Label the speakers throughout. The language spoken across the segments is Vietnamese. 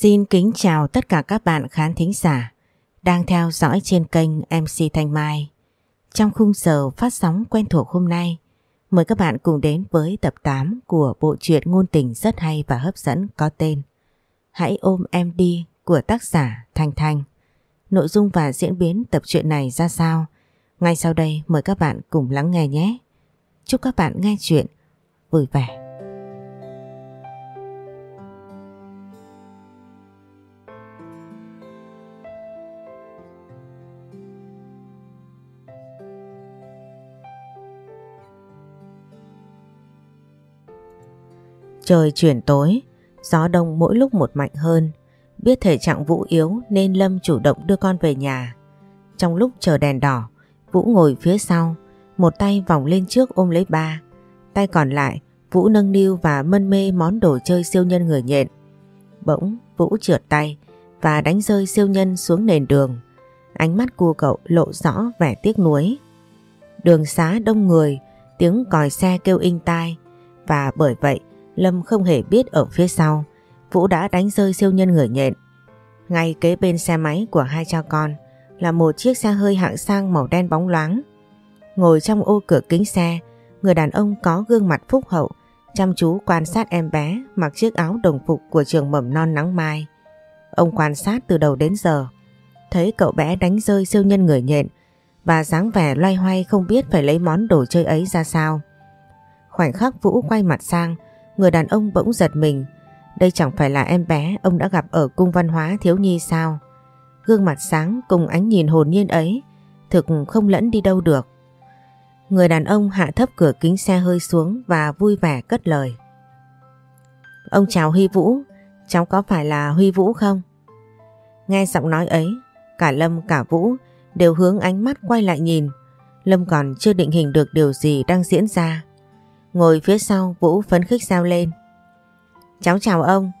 Speaker 1: Xin kính chào tất cả các bạn khán thính giả đang theo dõi trên kênh MC Thanh Mai. Trong khung giờ phát sóng quen thuộc hôm nay, mời các bạn cùng đến với tập 8 của bộ truyện ngôn tình rất hay và hấp dẫn có tên Hãy ôm em đi của tác giả Thanh Thanh. Nội dung và diễn biến tập truyện này ra sao? Ngay sau đây mời các bạn cùng lắng nghe nhé. Chúc các bạn nghe chuyện vui vẻ. Trời chuyển tối, gió đông mỗi lúc một mạnh hơn. Biết thể trạng Vũ yếu nên Lâm chủ động đưa con về nhà. Trong lúc chờ đèn đỏ, Vũ ngồi phía sau, một tay vòng lên trước ôm lấy ba. Tay còn lại, Vũ nâng niu và mân mê món đồ chơi siêu nhân người nhện. Bỗng, Vũ trượt tay và đánh rơi siêu nhân xuống nền đường. Ánh mắt của cậu lộ rõ vẻ tiếc nuối. Đường xá đông người, tiếng còi xe kêu inh tai và bởi vậy Lâm không hề biết ở phía sau Vũ đã đánh rơi siêu nhân người nhện. Ngay kế bên xe máy của hai cha con là một chiếc xe hơi hạng sang màu đen bóng loáng. Ngồi trong ô cửa kính xe, người đàn ông có gương mặt phúc hậu, chăm chú quan sát em bé mặc chiếc áo đồng phục của trường mầm non nắng mai. Ông quan sát từ đầu đến giờ, thấy cậu bé đánh rơi siêu nhân người nhện và dáng vẻ loay hoay không biết phải lấy món đồ chơi ấy ra sao. Khoảnh khắc Vũ quay mặt sang, Người đàn ông bỗng giật mình. Đây chẳng phải là em bé ông đã gặp ở cung văn hóa thiếu nhi sao? Gương mặt sáng cùng ánh nhìn hồn nhiên ấy, Thực không lẫn đi đâu được. Người đàn ông hạ thấp cửa kính xe hơi xuống và vui vẻ cất lời. Ông chào Huy Vũ, Cháu có phải là Huy Vũ không? Nghe giọng nói ấy, Cả Lâm, cả Vũ đều hướng ánh mắt quay lại nhìn. Lâm còn chưa định hình được điều gì đang diễn ra. Ngồi phía sau Vũ phấn khích giao lên. Cháu chào ông,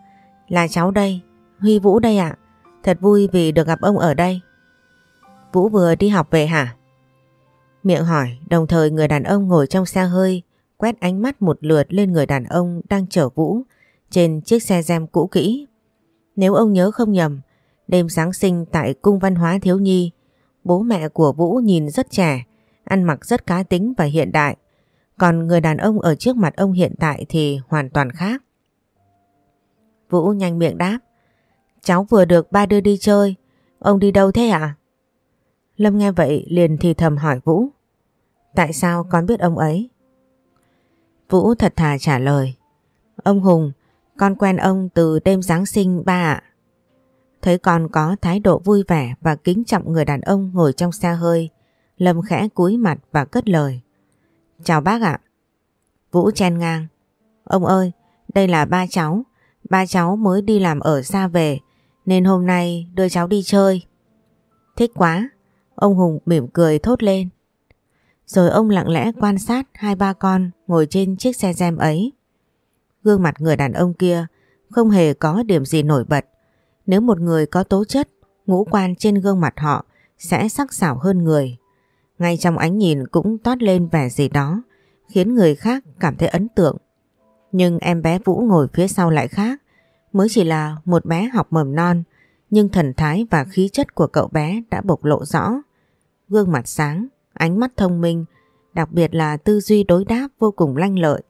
Speaker 1: là cháu đây, Huy Vũ đây ạ. Thật vui vì được gặp ông ở đây. Vũ vừa đi học về hả? Miệng hỏi, đồng thời người đàn ông ngồi trong xe hơi quét ánh mắt một lượt lên người đàn ông đang chở Vũ trên chiếc xe gem cũ kỹ. Nếu ông nhớ không nhầm, đêm Giáng sinh tại Cung Văn hóa Thiếu Nhi, bố mẹ của Vũ nhìn rất trẻ, ăn mặc rất cá tính và hiện đại. Còn người đàn ông ở trước mặt ông hiện tại thì hoàn toàn khác. Vũ nhanh miệng đáp. Cháu vừa được ba đưa đi chơi. Ông đi đâu thế ạ? Lâm nghe vậy liền thì thầm hỏi Vũ. Tại sao con biết ông ấy? Vũ thật thà trả lời. Ông Hùng, con quen ông từ đêm Giáng sinh ba ạ. Thấy con có thái độ vui vẻ và kính trọng người đàn ông ngồi trong xe hơi, Lâm khẽ cúi mặt và cất lời. Chào bác ạ. Vũ chen ngang. Ông ơi, đây là ba cháu. Ba cháu mới đi làm ở xa về nên hôm nay đưa cháu đi chơi. Thích quá. Ông Hùng mỉm cười thốt lên. Rồi ông lặng lẽ quan sát hai ba con ngồi trên chiếc xe gem ấy. Gương mặt người đàn ông kia không hề có điểm gì nổi bật. Nếu một người có tố chất, ngũ quan trên gương mặt họ sẽ sắc sảo hơn người. Ngay trong ánh nhìn cũng toát lên vẻ gì đó khiến người khác cảm thấy ấn tượng. Nhưng em bé Vũ ngồi phía sau lại khác. Mới chỉ là một bé học mầm non nhưng thần thái và khí chất của cậu bé đã bộc lộ rõ. Gương mặt sáng, ánh mắt thông minh, đặc biệt là tư duy đối đáp vô cùng lanh lợi.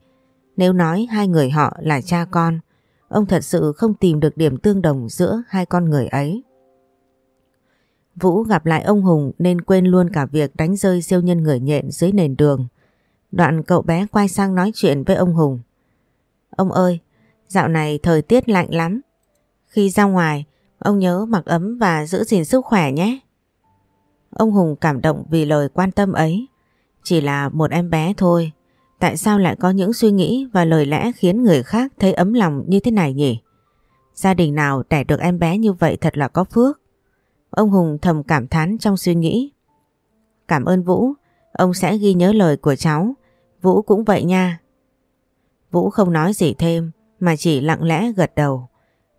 Speaker 1: Nếu nói hai người họ là cha con, ông thật sự không tìm được điểm tương đồng giữa hai con người ấy. Vũ gặp lại ông Hùng nên quên luôn cả việc đánh rơi siêu nhân người nhện dưới nền đường. Đoạn cậu bé quay sang nói chuyện với ông Hùng. Ông ơi, dạo này thời tiết lạnh lắm. Khi ra ngoài, ông nhớ mặc ấm và giữ gìn sức khỏe nhé. Ông Hùng cảm động vì lời quan tâm ấy. Chỉ là một em bé thôi. Tại sao lại có những suy nghĩ và lời lẽ khiến người khác thấy ấm lòng như thế này nhỉ? Gia đình nào đẻ được em bé như vậy thật là có phước. Ông Hùng thầm cảm thán trong suy nghĩ. Cảm ơn Vũ, ông sẽ ghi nhớ lời của cháu. Vũ cũng vậy nha. Vũ không nói gì thêm mà chỉ lặng lẽ gật đầu.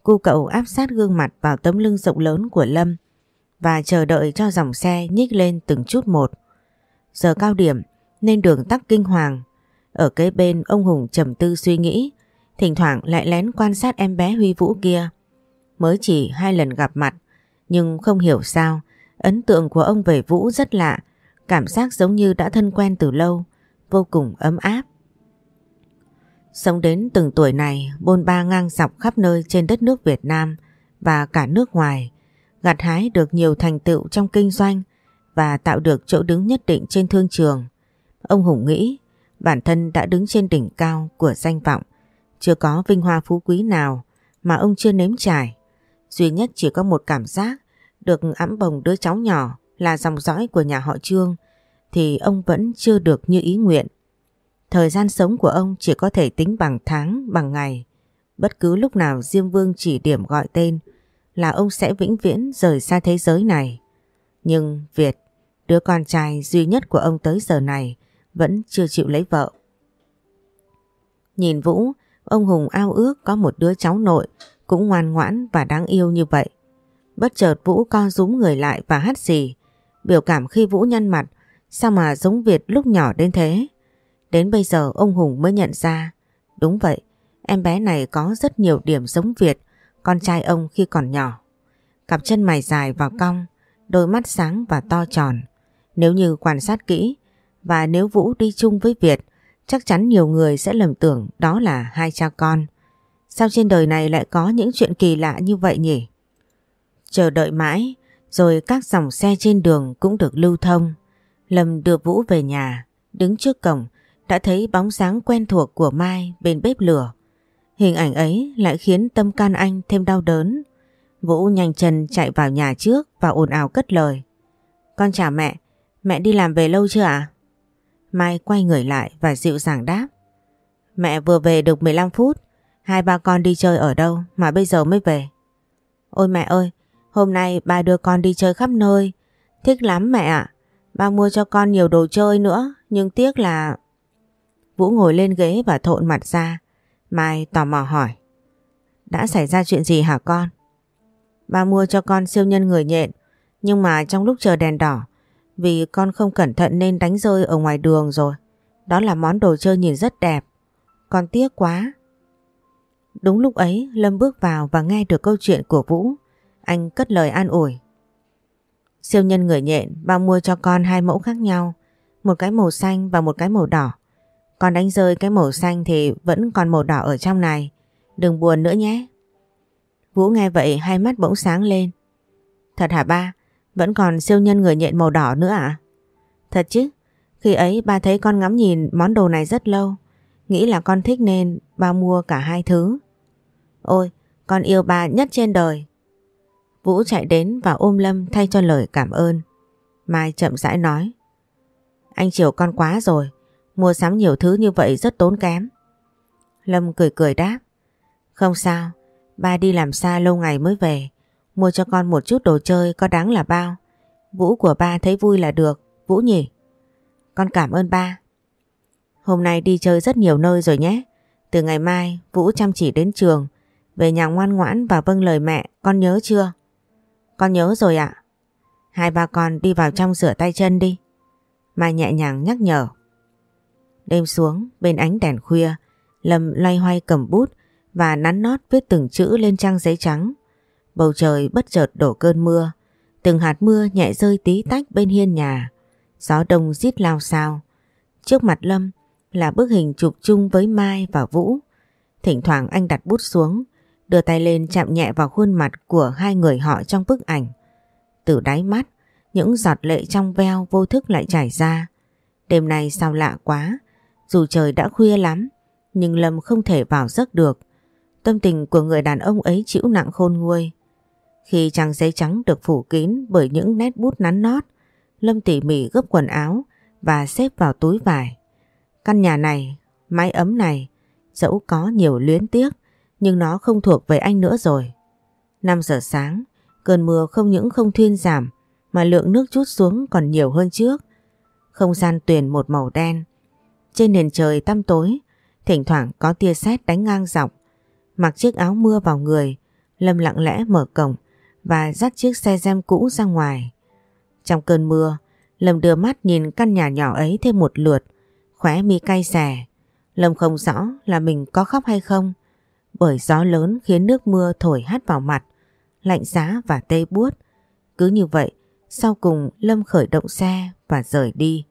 Speaker 1: Cu cậu áp sát gương mặt vào tấm lưng rộng lớn của Lâm và chờ đợi cho dòng xe nhích lên từng chút một. Giờ cao điểm nên đường tắc kinh hoàng. Ở kế bên ông Hùng trầm tư suy nghĩ, thỉnh thoảng lại lén quan sát em bé Huy Vũ kia. Mới chỉ hai lần gặp mặt, nhưng không hiểu sao, ấn tượng của ông về Vũ rất lạ, cảm giác giống như đã thân quen từ lâu, vô cùng ấm áp. Sống đến từng tuổi này, bôn ba ngang dọc khắp nơi trên đất nước Việt Nam và cả nước ngoài, gặt hái được nhiều thành tựu trong kinh doanh và tạo được chỗ đứng nhất định trên thương trường. Ông Hùng nghĩ bản thân đã đứng trên đỉnh cao của danh vọng, chưa có vinh hoa phú quý nào mà ông chưa nếm trải. Duy nhất chỉ có một cảm giác được ẵm bồng đứa cháu nhỏ là dòng dõi của nhà họ Trương thì ông vẫn chưa được như ý nguyện. Thời gian sống của ông chỉ có thể tính bằng tháng, bằng ngày. Bất cứ lúc nào Diêm Vương chỉ điểm gọi tên là ông sẽ vĩnh viễn rời xa thế giới này. Nhưng Việt, đứa con trai duy nhất của ông tới giờ này vẫn chưa chịu lấy vợ. Nhìn Vũ, ông Hùng ao ước có một đứa cháu nội cũng ngoan ngoãn và đáng yêu như vậy. Bất chợt Vũ co rúm người lại và hát gì? Biểu cảm khi Vũ nhăn mặt, sao mà giống Việt lúc nhỏ đến thế? Đến bây giờ ông Hùng mới nhận ra. Đúng vậy, em bé này có rất nhiều điểm giống Việt, con trai ông khi còn nhỏ. Cặp chân mày dài và cong, đôi mắt sáng và to tròn. Nếu như quan sát kỹ, và nếu Vũ đi chung với Việt, chắc chắn nhiều người sẽ lầm tưởng đó là hai cha con. Sao trên đời này lại có những chuyện kỳ lạ như vậy nhỉ? Chờ đợi mãi, rồi các dòng xe trên đường cũng được lưu thông. Lâm đưa Vũ về nhà, đứng trước cổng, đã thấy bóng dáng quen thuộc của Mai bên bếp lửa. Hình ảnh ấy lại khiến tâm can anh thêm đau đớn. Vũ nhanh chân chạy vào nhà trước và ồn ào cất lời. Con chào mẹ, mẹ đi làm về lâu chưa ạ? Mai quay người lại và dịu dàng đáp. Mẹ vừa về được 15 phút, hai ba con đi chơi ở đâu mà bây giờ mới về. Ôi mẹ ơi, hôm nay ba đưa con đi chơi khắp nơi, thích lắm mẹ ạ. Ba mua cho con nhiều đồ chơi nữa, nhưng tiếc là... Vũ ngồi lên ghế và thộn mặt ra. Mai tò mò hỏi. Đã xảy ra chuyện gì hả con? Ba mua cho con siêu nhân người nhện, nhưng mà trong lúc chờ đèn đỏ, vì con không cẩn thận nên đánh rơi ở ngoài đường rồi. Đó là món đồ chơi nhìn rất đẹp. Con tiếc quá. Đúng lúc ấy Lâm bước vào và nghe được câu chuyện của Vũ. Anh cất lời an ủi. Siêu nhân người nhện bao mua cho con hai mẫu khác nhau. Một cái màu xanh và một cái màu đỏ. Con đánh rơi cái màu xanh thì vẫn còn màu đỏ ở trong này. Đừng buồn nữa nhé. Vũ nghe vậy hai mắt bỗng sáng lên. Thật hả ba? Vẫn còn siêu nhân người nhện màu đỏ nữa à? Thật chứ, khi ấy ba thấy con ngắm nhìn món đồ này rất lâu. Nghĩ là con thích nên ba mua cả hai thứ. Ôi, con yêu bà nhất trên đời. Vũ chạy đến và ôm Lâm thay cho lời cảm ơn. Mai chậm rãi nói. Anh chiều con quá rồi, mua sắm nhiều thứ như vậy rất tốn kém. Lâm cười cười đáp. Không sao, ba đi làm xa lâu ngày mới về. Mua cho con một chút đồ chơi có đáng là bao. Vũ của ba thấy vui là được, Vũ nhỉ? Con cảm ơn ba. Hôm nay đi chơi rất nhiều nơi rồi nhé. Từ ngày mai Vũ chăm chỉ đến trường. Về nhà ngoan ngoãn và vâng lời mẹ, con nhớ chưa? Con nhớ rồi ạ. Hai ba con đi vào trong rửa tay chân đi. Mai nhẹ nhàng nhắc nhở. Đêm xuống, bên ánh đèn khuya, Lâm loay hoay cầm bút và nắn nót viết từng chữ lên trang giấy trắng. Bầu trời bất chợt đổ cơn mưa, từng hạt mưa nhẹ rơi tí tách bên hiên nhà. Gió đông rít lao sao. Trước mặt Lâm là bức hình chụp chung với Mai và Vũ. Thỉnh thoảng anh đặt bút xuống, đưa tay lên chạm nhẹ vào khuôn mặt của hai người họ trong bức ảnh. Từ đáy mắt, những giọt lệ trong veo vô thức lại chảy ra. Đêm nay sao lạ quá, dù trời đã khuya lắm, nhưng Lâm không thể vào giấc được. Tâm tình của người đàn ông ấy chịu nặng khôn nguôi. Khi trang giấy trắng được phủ kín bởi những nét bút nắn nót, Lâm tỉ mỉ gấp quần áo và xếp vào túi vải. Căn nhà này, mái ấm này, dẫu có nhiều luyến tiếc, nhưng nó không thuộc về anh nữa rồi. 5 giờ sáng, cơn mưa không những không thuyên giảm, mà lượng nước chút xuống còn nhiều hơn trước. Không gian tuyền một màu đen. Trên nền trời tăm tối, thỉnh thoảng có tia sét đánh ngang dọc. Mặc chiếc áo mưa vào người, Lâm lặng lẽ mở cổng và dắt chiếc xe gem cũ ra ngoài. Trong cơn mưa, Lâm đưa mắt nhìn căn nhà nhỏ ấy thêm một lượt, khóe mi cay xè. Lâm không rõ là mình có khóc hay không, bởi gió lớn khiến nước mưa thổi hắt vào mặt, lạnh giá và tê buốt. Cứ như vậy, sau cùng Lâm khởi động xe và rời đi.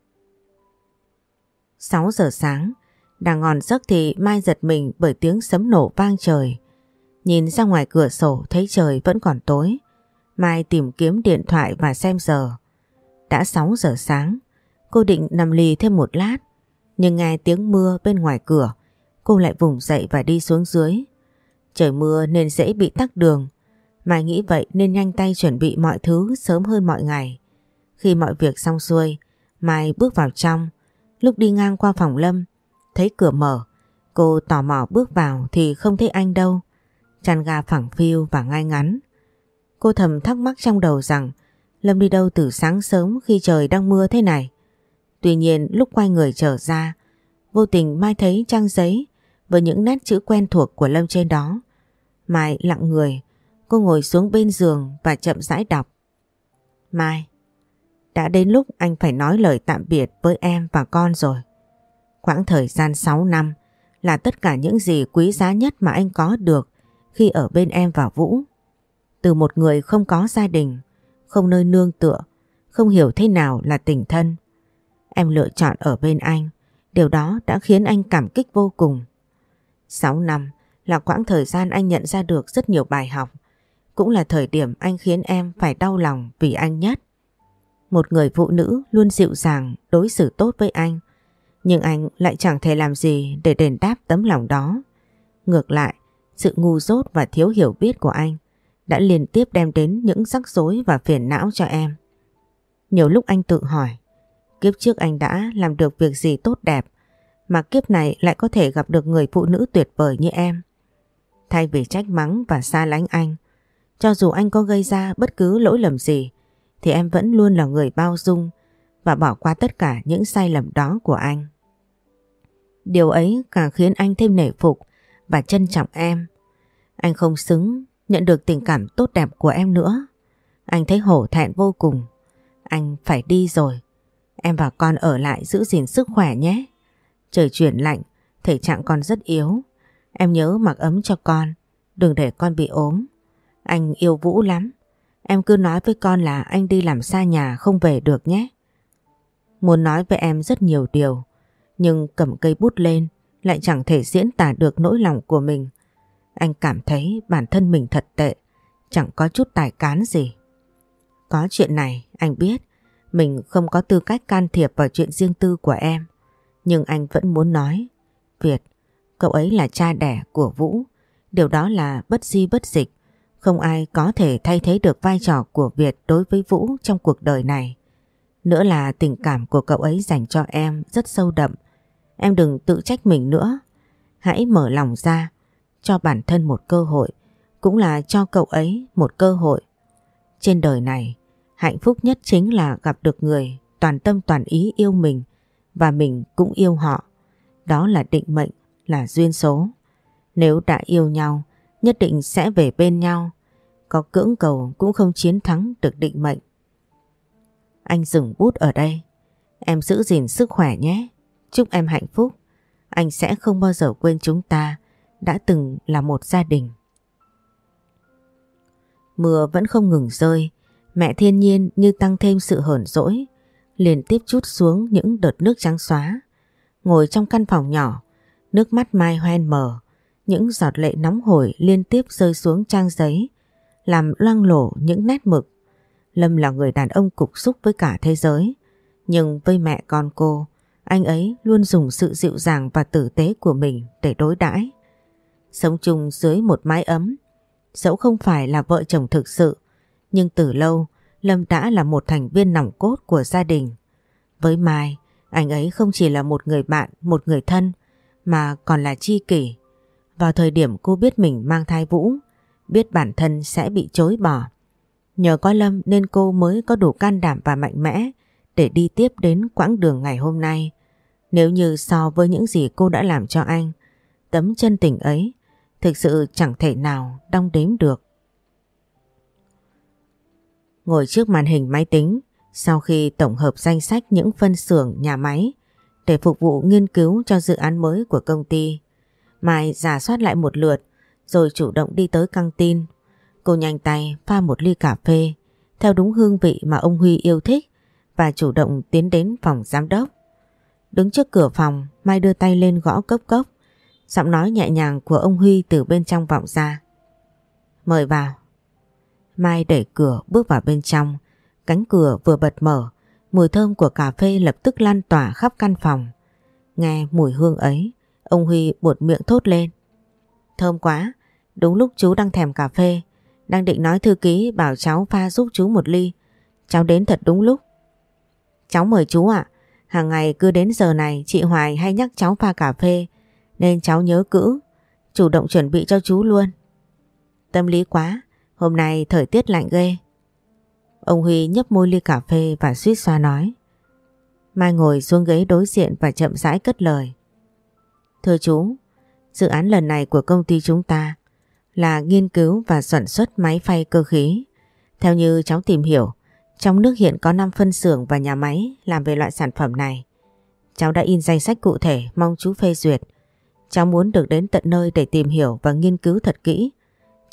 Speaker 1: 6 giờ sáng, đang ngon giấc thì Mai giật mình bởi tiếng sấm nổ vang trời. Nhìn ra ngoài cửa sổ thấy trời vẫn còn tối. Mai tìm kiếm điện thoại và xem giờ. Đã 6 giờ sáng, cô định nằm lì thêm một lát. Nhưng nghe tiếng mưa bên ngoài cửa, cô lại vùng dậy và đi xuống dưới. Trời mưa nên dễ bị tắc đường. Mai nghĩ vậy nên nhanh tay chuẩn bị mọi thứ sớm hơn mọi ngày. Khi mọi việc xong xuôi, Mai bước vào trong. Lúc đi ngang qua phòng Lâm, thấy cửa mở. Cô tò mò bước vào thì không thấy anh đâu. Chăn gà phẳng phiu và ngay ngắn. Cô thầm thắc mắc trong đầu rằng Lâm đi đâu từ sáng sớm khi trời đang mưa thế này. Tuy nhiên lúc quay người trở ra, vô tình Mai thấy trang giấy với những nét chữ quen thuộc của Lâm trên đó. Mai lặng người, cô ngồi xuống bên giường và chậm rãi đọc. Mai, đã đến lúc anh phải nói lời tạm biệt với em và con rồi. Quãng thời gian 6 năm là tất cả những gì quý giá nhất mà anh có được khi ở bên em và Vũ. Từ một người không có gia đình, không nơi nương tựa, không hiểu thế nào là tình thân. Em lựa chọn ở bên anh, điều đó đã khiến anh cảm kích vô cùng. 6 năm là quãng thời gian anh nhận ra được rất nhiều bài học, cũng là thời điểm anh khiến em phải đau lòng vì anh nhất. Một người phụ nữ luôn dịu dàng đối xử tốt với anh, nhưng anh lại chẳng thể làm gì để đền đáp tấm lòng đó. Ngược lại, sự ngu dốt và thiếu hiểu biết của anh đã liên tiếp đem đến những rắc rối và phiền não cho em. Nhiều lúc anh tự hỏi, kiếp trước anh đã làm được việc gì tốt đẹp mà kiếp này lại có thể gặp được người phụ nữ tuyệt vời như em. Thay vì trách mắng và xa lánh anh, cho dù anh có gây ra bất cứ lỗi lầm gì, thì em vẫn luôn là người bao dung và bỏ qua tất cả những sai lầm đó của anh. Điều ấy càng khiến anh thêm nể phục và trân trọng em. Anh không xứng nhận được tình cảm tốt đẹp của em nữa. Anh thấy hổ thẹn vô cùng. Anh phải đi rồi. Em và con ở lại giữ gìn sức khỏe nhé. Trời chuyển lạnh, thể trạng con rất yếu. Em nhớ mặc ấm cho con, đừng để con bị ốm. Anh yêu Vũ lắm. Em cứ nói với con là anh đi làm xa nhà không về được nhé. Muốn nói với em rất nhiều điều, nhưng cầm cây bút lên lại chẳng thể diễn tả được nỗi lòng của mình. Anh cảm thấy bản thân mình thật tệ, chẳng có chút tài cán gì. Có chuyện này, anh biết mình không có tư cách can thiệp vào chuyện riêng tư của em. Nhưng anh vẫn muốn nói, Việt, cậu ấy là cha đẻ của Vũ. Điều đó là bất di bất dịch. Không ai có thể thay thế được vai trò của Việt đối với Vũ trong cuộc đời này. Nữa là tình cảm của cậu ấy dành cho em rất sâu đậm. Em đừng tự trách mình nữa. Hãy mở lòng ra, cho bản thân một cơ hội, cũng là cho cậu ấy một cơ hội. Trên đời này, hạnh phúc nhất chính là gặp được người toàn tâm toàn ý yêu mình và mình cũng yêu họ. Đó là định mệnh, là duyên số. Nếu đã yêu nhau, nhất định sẽ về bên nhau. Có cưỡng cầu cũng không chiến thắng được định mệnh. Anh dừng bút ở đây. Em giữ gìn sức khỏe nhé. Chúc em hạnh phúc. Anh sẽ không bao giờ quên chúng ta đã từng là một gia đình. Mưa vẫn không ngừng rơi. Mẹ thiên nhiên như tăng thêm sự hờn dỗi. Liền tiếp chút xuống những đợt nước trắng xóa. Ngồi trong căn phòng nhỏ, nước mắt Mai hoen mờ. Những giọt lệ nóng hổi liên tiếp rơi xuống trang giấy, làm loang lổ những nét mực. Lâm là người đàn ông cục xúc với cả thế giới. Nhưng với mẹ con cô, anh ấy luôn dùng sự dịu dàng và tử tế của mình để đối đãi. Sống chung dưới một mái ấm, dẫu không phải là vợ chồng thực sự, nhưng từ lâu Lâm đã là một thành viên nòng cốt của gia đình. Với Mai, anh ấy không chỉ là một người bạn, một người thân, mà còn là chi kỷ. Vào thời điểm cô biết mình mang thai Vũ, biết bản thân sẽ bị chối bỏ. Nhờ có Lâm nên cô mới có đủ can đảm và mạnh mẽ để đi tiếp đến quãng đường ngày hôm nay. Nếu như so với những gì cô đã làm cho anh, tấm chân tình ấy thực sự chẳng thể nào đong đếm được. Ngồi trước màn hình máy tính, sau khi tổng hợp danh sách những phân xưởng nhà máy để phục vụ nghiên cứu cho dự án mới của công ty, Mai giả soát lại một lượt rồi chủ động đi tới căng tin. Cô nhanh tay pha một ly cà phê theo đúng hương vị mà ông Huy yêu thích và chủ động tiến đến phòng giám đốc. Đứng trước cửa phòng, Mai đưa tay lên gõ cốc cốc. Giọng nói nhẹ nhàng của ông Huy từ bên trong vọng ra. Mời vào. Mai đẩy cửa bước vào bên trong. Cánh cửa vừa bật mở, mùi thơm của cà phê lập tức lan tỏa khắp căn phòng. Nghe mùi hương ấy, ông Huy buột miệng thốt lên. Thơm quá, đúng lúc chú đang thèm cà phê. Đang định nói thư ký bảo cháu pha giúp chú một ly. Cháu đến thật đúng lúc. Cháu mời chú ạ. Hàng ngày cứ đến giờ này chị Hoài hay nhắc cháu pha cà phê nên cháu nhớ cữ. Chủ động chuẩn bị cho chú luôn. Tâm lý quá. Hôm nay thời tiết lạnh ghê. Ông Huy nhấp môi ly cà phê và suýt xoa nói. Mai ngồi xuống ghế đối diện và chậm rãi cất lời. Thưa chú, dự án lần này của công ty chúng ta là nghiên cứu và sản xuất máy phay cơ khí. Theo như cháu tìm hiểu, trong nước hiện có 5 phân xưởng và nhà máy làm về loại sản phẩm này. Cháu đã in danh sách cụ thể mong chú phê duyệt. Cháu muốn được đến tận nơi để tìm hiểu và nghiên cứu thật kỹ,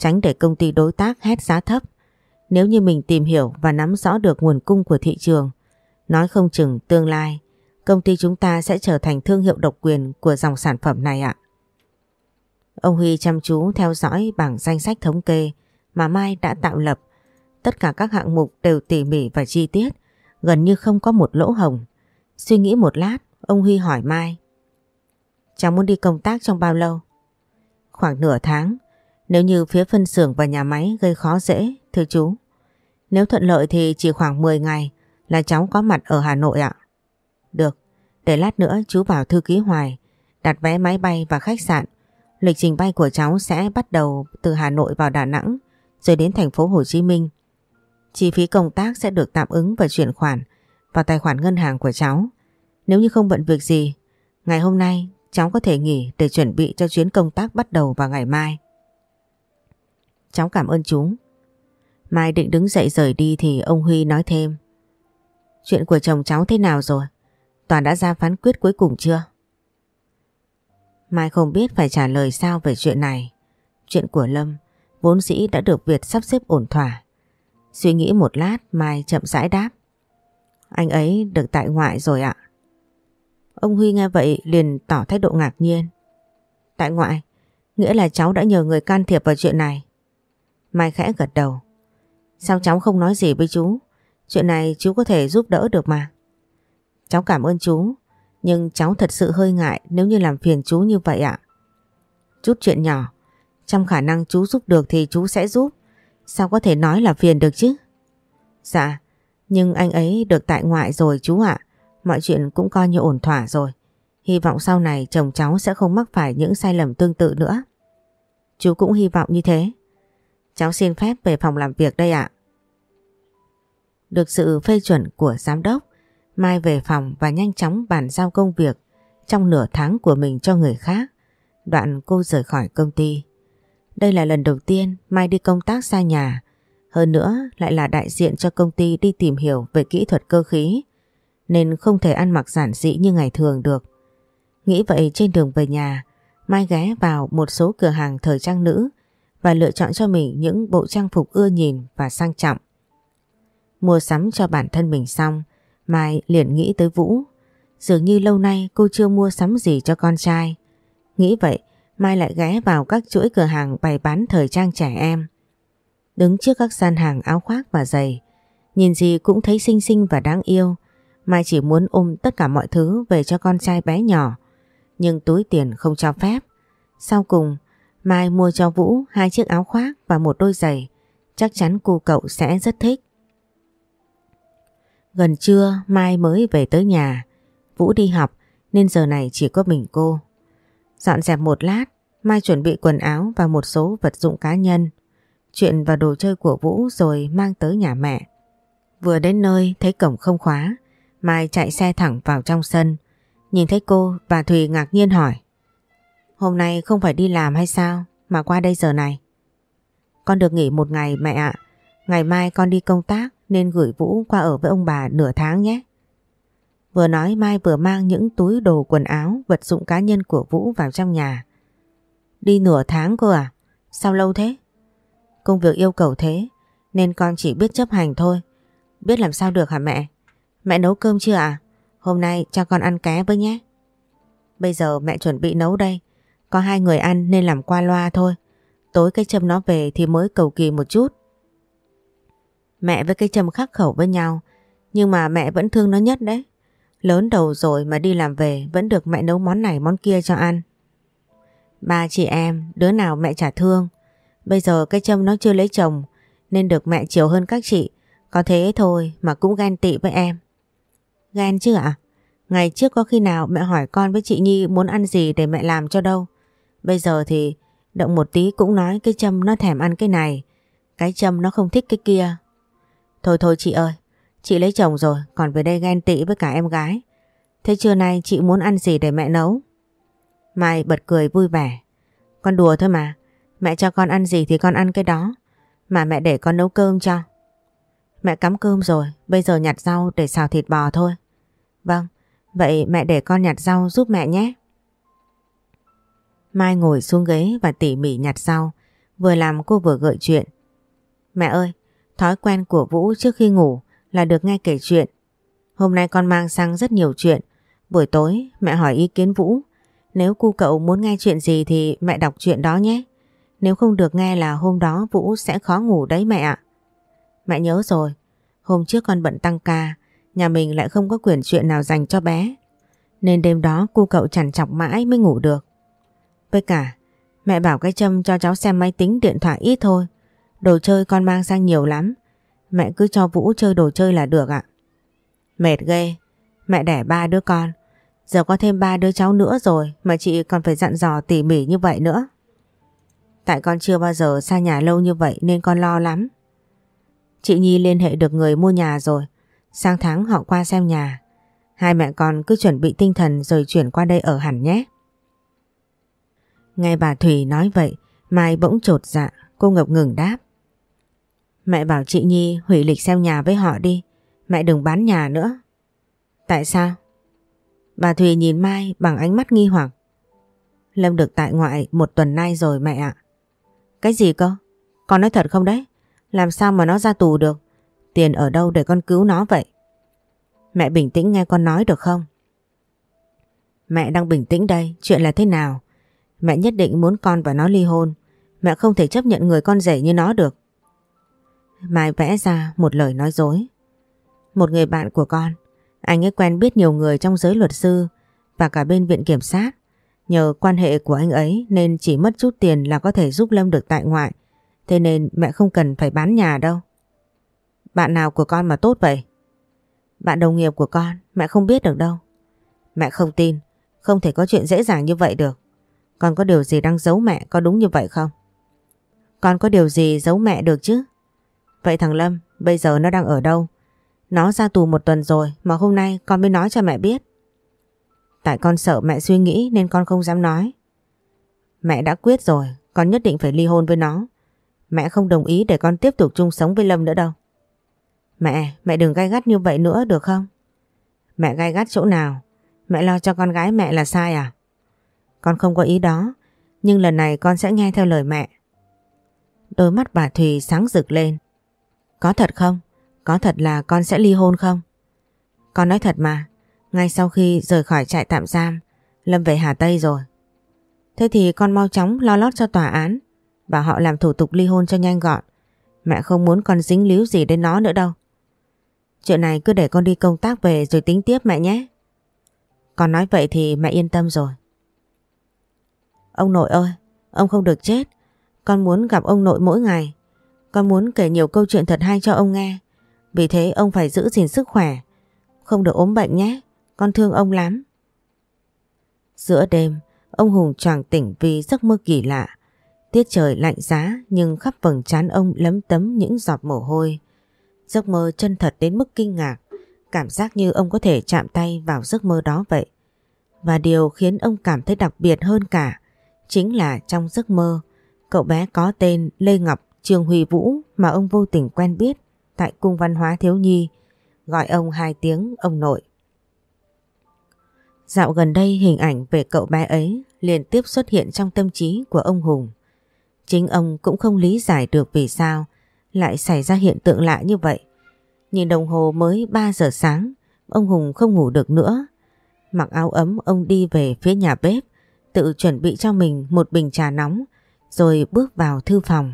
Speaker 1: tránh để công ty đối tác hét giá thấp. Nếu như mình tìm hiểu và nắm rõ được nguồn cung của thị trường, nói không chừng tương lai, công ty chúng ta sẽ trở thành thương hiệu độc quyền của dòng sản phẩm này ạ. Ông Huy chăm chú theo dõi bảng danh sách thống kê mà Mai đã tạo lập. Tất cả các hạng mục đều tỉ mỉ và chi tiết, gần như không có một lỗ hồng. Suy nghĩ một lát, ông Huy hỏi Mai. Cháu muốn đi công tác trong bao lâu? Khoảng nửa tháng. Nếu như phía phân xưởng và nhà máy gây khó dễ, thưa chú. Nếu thuận lợi thì chỉ khoảng 10 ngày là cháu có mặt ở Hà Nội ạ. Được, để lát nữa chú bảo thư ký Hoài đặt vé máy bay và khách sạn Lịch trình bay của cháu sẽ bắt đầu từ Hà Nội vào Đà Nẵng rồi đến thành phố Hồ Chí Minh. Chi phí công tác sẽ được tạm ứng và chuyển khoản vào tài khoản ngân hàng của cháu. Nếu như không bận việc gì, ngày hôm nay cháu có thể nghỉ để chuẩn bị cho chuyến công tác bắt đầu vào ngày mai. Cháu cảm ơn chú. Mai định đứng dậy rời đi thì ông Huy nói thêm. Chuyện của chồng cháu thế nào rồi? Toàn đã ra phán quyết cuối cùng chưa? Mai không biết phải trả lời sao về chuyện này. Chuyện của Lâm, vốn dĩ đã được Việt sắp xếp ổn thỏa. Suy nghĩ một lát, Mai chậm rãi đáp. Anh ấy được tại ngoại rồi ạ. Ông Huy nghe vậy liền tỏ thái độ ngạc nhiên. Tại ngoại? Nghĩa là cháu đã nhờ người can thiệp vào chuyện này. Mai khẽ gật đầu. Sao cháu không nói gì với chú? Chuyện này chú có thể giúp đỡ được mà. Cháu cảm ơn chú. Nhưng cháu thật sự hơi ngại nếu như làm phiền chú như vậy ạ. Chút chuyện nhỏ, trong khả năng chú giúp được thì chú sẽ giúp. Sao có thể nói là phiền được chứ? Dạ, nhưng anh ấy được tại ngoại rồi chú ạ. Mọi chuyện cũng coi như ổn thỏa rồi. Hy vọng sau này chồng cháu sẽ không mắc phải những sai lầm tương tự nữa. Chú cũng hy vọng như thế. Cháu xin phép về phòng làm việc đây ạ. Được sự phê chuẩn của giám đốc, Mai về phòng và nhanh chóng bàn giao công việc trong nửa tháng của mình cho người khác. Đoạn cô rời khỏi công ty. Đây là lần đầu tiên Mai đi công tác xa nhà. Hơn nữa lại là đại diện cho công ty đi tìm hiểu về kỹ thuật cơ khí. Nên không thể ăn mặc giản dị như ngày thường được. Nghĩ vậy trên đường về nhà, Mai ghé vào một số cửa hàng thời trang nữ và lựa chọn cho mình những bộ trang phục ưa nhìn và sang trọng. Mua sắm cho bản thân mình xong, Mai liền nghĩ tới Vũ. Dường như lâu nay cô chưa mua sắm gì cho con trai. Nghĩ vậy, Mai lại ghé vào các chuỗi cửa hàng bày bán thời trang trẻ em. Đứng trước các gian hàng áo khoác và giày, nhìn gì cũng thấy xinh xinh và đáng yêu. Mai chỉ muốn ôm tất cả mọi thứ về cho con trai bé nhỏ, nhưng túi tiền không cho phép. Sau cùng, Mai mua cho Vũ hai chiếc áo khoác và một đôi giày, chắc chắn cô cậu sẽ rất thích. Gần trưa Mai mới về tới nhà. Vũ đi học nên giờ này chỉ có mình cô. Dọn dẹp một lát, Mai chuẩn bị quần áo và một số vật dụng cá nhân. Chuyện và đồ chơi của Vũ rồi mang tới nhà mẹ. Vừa đến nơi thấy cổng không khóa, Mai chạy xe thẳng vào trong sân. Nhìn thấy cô, bà Thùy ngạc nhiên hỏi. Hôm nay không phải đi làm hay sao mà qua đây giờ này? Con được nghỉ một ngày mẹ ạ. Ngày mai con đi công tác nên gửi Vũ qua ở với ông bà nửa tháng nhé. Vừa nói Mai vừa mang những túi đồ quần áo, vật dụng cá nhân của Vũ vào trong nhà. Đi nửa tháng cơ à? Sao lâu thế? công việc yêu cầu thế, nên con chỉ biết chấp hành thôi. Biết làm sao được hả mẹ? Mẹ nấu cơm chưa ạ? Hôm nay cho con ăn ké với nhé. Bây giờ mẹ chuẩn bị nấu đây. Có hai người ăn nên làm qua loa thôi. Tối cái châm nó về thì mới cầu kỳ một chút. Mẹ với cái châm khắc khẩu với nhau. Nhưng mà mẹ vẫn thương nó nhất đấy. Lớn đầu rồi mà đi làm về vẫn được mẹ nấu món này món kia cho ăn. Ba chị em, đứa nào mẹ chả thương. Bây giờ cái châm nó chưa lấy chồng nên được mẹ chiều hơn các chị. Có thế thôi mà cũng ghen tị với em. Ghen chứ ạ? Ngày trước có khi nào mẹ hỏi con với chị Nhi muốn ăn gì để mẹ làm cho đâu. Bây giờ thì động một tí cũng nói cái châm nó thèm ăn cái này. Cái châm nó không thích cái kia. Thôi thôi chị ơi, chị lấy chồng rồi còn về đây ghen tị với cả em gái. Thế trưa nay chị muốn ăn gì để mẹ nấu? Mai bật cười vui vẻ. Con đùa thôi mà. Mẹ cho con ăn gì thì con ăn cái đó. Mà mẹ để con nấu cơm cho. Mẹ cắm cơm rồi, bây giờ nhặt rau để xào thịt bò thôi. Vâng, vậy mẹ để con nhặt rau giúp mẹ nhé. Mai ngồi xuống ghế và tỉ mỉ nhặt rau, vừa làm cô vừa gợi chuyện. Mẹ ơi, thói quen của Vũ trước khi ngủ là được nghe kể chuyện. Hôm nay con mang sang rất nhiều chuyện. Buổi tối mẹ hỏi ý kiến Vũ. Nếu cu cậu muốn nghe chuyện gì thì mẹ đọc chuyện đó nhé. Nếu không được nghe là hôm đó Vũ sẽ khó ngủ đấy mẹ ạ. Mẹ nhớ rồi, hôm trước con bận tăng ca, nhà mình lại không có quyền chuyện nào dành cho bé. Nên đêm đó cu cậu chằn chọc mãi mới ngủ được. Với cả, mẹ bảo cái châm cho cháu xem máy tính điện thoại ít thôi. Đồ chơi con mang sang nhiều lắm. Mẹ cứ cho Vũ chơi đồ chơi là được ạ. Mệt ghê, mẹ đẻ ba đứa con. Giờ có thêm ba đứa cháu nữa rồi mà chị còn phải dặn dò tỉ mỉ như vậy nữa. Tại con chưa bao giờ xa nhà lâu như vậy nên con lo lắm. Chị Nhi liên hệ được người mua nhà rồi. Sang tháng họ qua xem nhà. Hai mẹ con cứ chuẩn bị tinh thần rồi chuyển qua đây ở hẳn nhé. Nghe bà Thủy nói vậy, Mai bỗng trột dạ, cô ngập ngừng đáp. Mẹ bảo chị Nhi hủy lịch xem nhà với họ đi. Mẹ đừng bán nhà nữa. Tại sao? Bà Thùy nhìn Mai bằng ánh mắt nghi hoặc. Lâm được tại ngoại một tuần nay rồi mẹ ạ. Cái gì cơ? Con nói thật không đấy? Làm sao mà nó ra tù được? Tiền ở đâu để con cứu nó vậy? Mẹ bình tĩnh nghe con nói được không? Mẹ đang bình tĩnh đây, chuyện là thế nào? Mẹ nhất định muốn con và nó ly hôn. Mẹ không thể chấp nhận người con rể như nó được. Mai vẽ ra một lời nói dối. Một người bạn của con, anh ấy quen biết nhiều người trong giới luật sư và cả bên viện kiểm sát. Nhờ quan hệ của anh ấy nên chỉ mất chút tiền là có thể giúp Lâm được tại ngoại. Thế nên mẹ không cần phải bán nhà đâu. Bạn nào của con mà tốt vậy? Bạn đồng nghiệp của con, mẹ không biết được đâu. Mẹ không tin, không thể có chuyện dễ dàng như vậy được. Con có điều gì đang giấu mẹ, có đúng như vậy không? Con có điều gì giấu mẹ được chứ? Vậy thằng Lâm, bây giờ nó đang ở đâu? Nó ra tù một tuần rồi mà hôm nay con mới nói cho mẹ biết. Tại con sợ mẹ suy nghĩ nên con không dám nói. Mẹ đã quyết rồi, con nhất định phải ly hôn với nó. Mẹ không đồng ý để con tiếp tục chung sống với Lâm nữa đâu. Mẹ, mẹ đừng gai gắt như vậy nữa được không? Mẹ gai gắt chỗ nào? Mẹ lo cho con gái mẹ là sai à? Con không có ý đó, nhưng lần này con sẽ nghe theo lời mẹ. Đôi mắt bà Thùy sáng rực lên. Có thật không? Có thật là con sẽ ly hôn không? Con nói thật mà, ngay sau khi rời khỏi trại tạm giam, Lâm về Hà Tây rồi. Thế thì con mau chóng lo lót cho tòa án, và họ làm thủ tục ly hôn cho nhanh gọn. Mẹ không muốn con dính líu gì đến nó nữa đâu. Chuyện này cứ để con đi công tác về rồi tính tiếp mẹ nhé. Con nói vậy thì mẹ yên tâm rồi. Ông nội ơi, ông không được chết. Con muốn gặp ông nội mỗi ngày. Con muốn kể nhiều câu chuyện thật hay cho ông nghe. Vì thế ông phải giữ gìn sức khỏe. Không được ốm bệnh nhé. Con thương ông lắm. Giữa đêm, ông Hùng choàng tỉnh vì giấc mơ kỳ lạ. Tiết trời lạnh giá nhưng khắp vầng trán ông lấm tấm những giọt mồ hôi. Giấc mơ chân thật đến mức kinh ngạc. Cảm giác như ông có thể chạm tay vào giấc mơ đó vậy. Và điều khiến ông cảm thấy đặc biệt hơn cả chính là trong giấc mơ cậu bé có tên Lê Ngọc Trương Huy Vũ mà ông vô tình quen biết tại Cung Văn hóa Thiếu Nhi, gọi ông hai tiếng ông nội. Dạo gần đây hình ảnh về cậu bé ấy liên tiếp xuất hiện trong tâm trí của ông Hùng. Chính ông cũng không lý giải được vì sao lại xảy ra hiện tượng lạ như vậy. Nhìn đồng hồ mới 3 giờ sáng, ông Hùng không ngủ được nữa. Mặc áo ấm ông đi về phía nhà bếp, tự chuẩn bị cho mình một bình trà nóng, rồi bước vào thư phòng.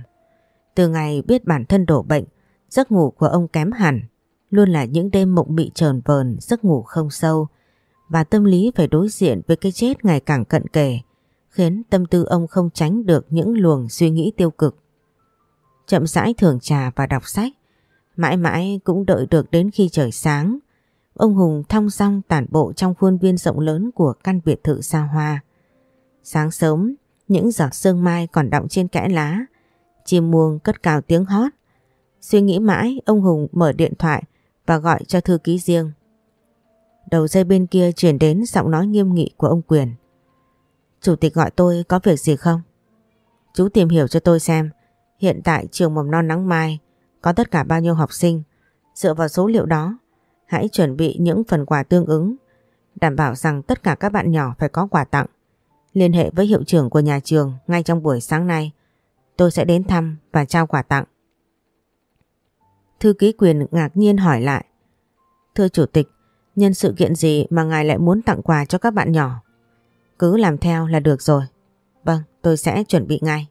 Speaker 1: Từ ngày biết bản thân đổ bệnh, giấc ngủ của ông kém hẳn, luôn là những đêm mộng mị trờn vờn, giấc ngủ không sâu, và tâm lý phải đối diện với cái chết ngày càng cận kề, khiến tâm tư ông không tránh được những luồng suy nghĩ tiêu cực. Chậm rãi thưởng trà và đọc sách, mãi mãi cũng đợi được đến khi trời sáng. Ông Hùng thong dong tản bộ trong khuôn viên rộng lớn của căn biệt thự xa hoa. Sáng sớm, những giọt sương mai còn đọng trên kẽ lá, chim muông cất cao tiếng hót. Suy nghĩ mãi, ông Hùng mở điện thoại và gọi cho thư ký riêng. Đầu dây bên kia chuyển đến giọng nói nghiêm nghị của ông Quyền. Chủ tịch gọi tôi có việc gì không? Chú tìm hiểu cho tôi xem hiện tại trường mầm non Nắng Mai có tất cả bao nhiêu học sinh. Dựa vào số liệu đó, hãy chuẩn bị những phần quà tương ứng, đảm bảo rằng tất cả các bạn nhỏ phải có quà tặng. Liên hệ với hiệu trưởng của nhà trường ngay trong buổi sáng nay. Tôi sẽ đến thăm và trao quà tặng. Thư ký quyền ngạc nhiên hỏi lại. Thưa Chủ tịch, nhân sự kiện gì mà ngài lại muốn tặng quà cho các bạn nhỏ? Cứ làm theo là được rồi. Vâng, tôi sẽ chuẩn bị ngay.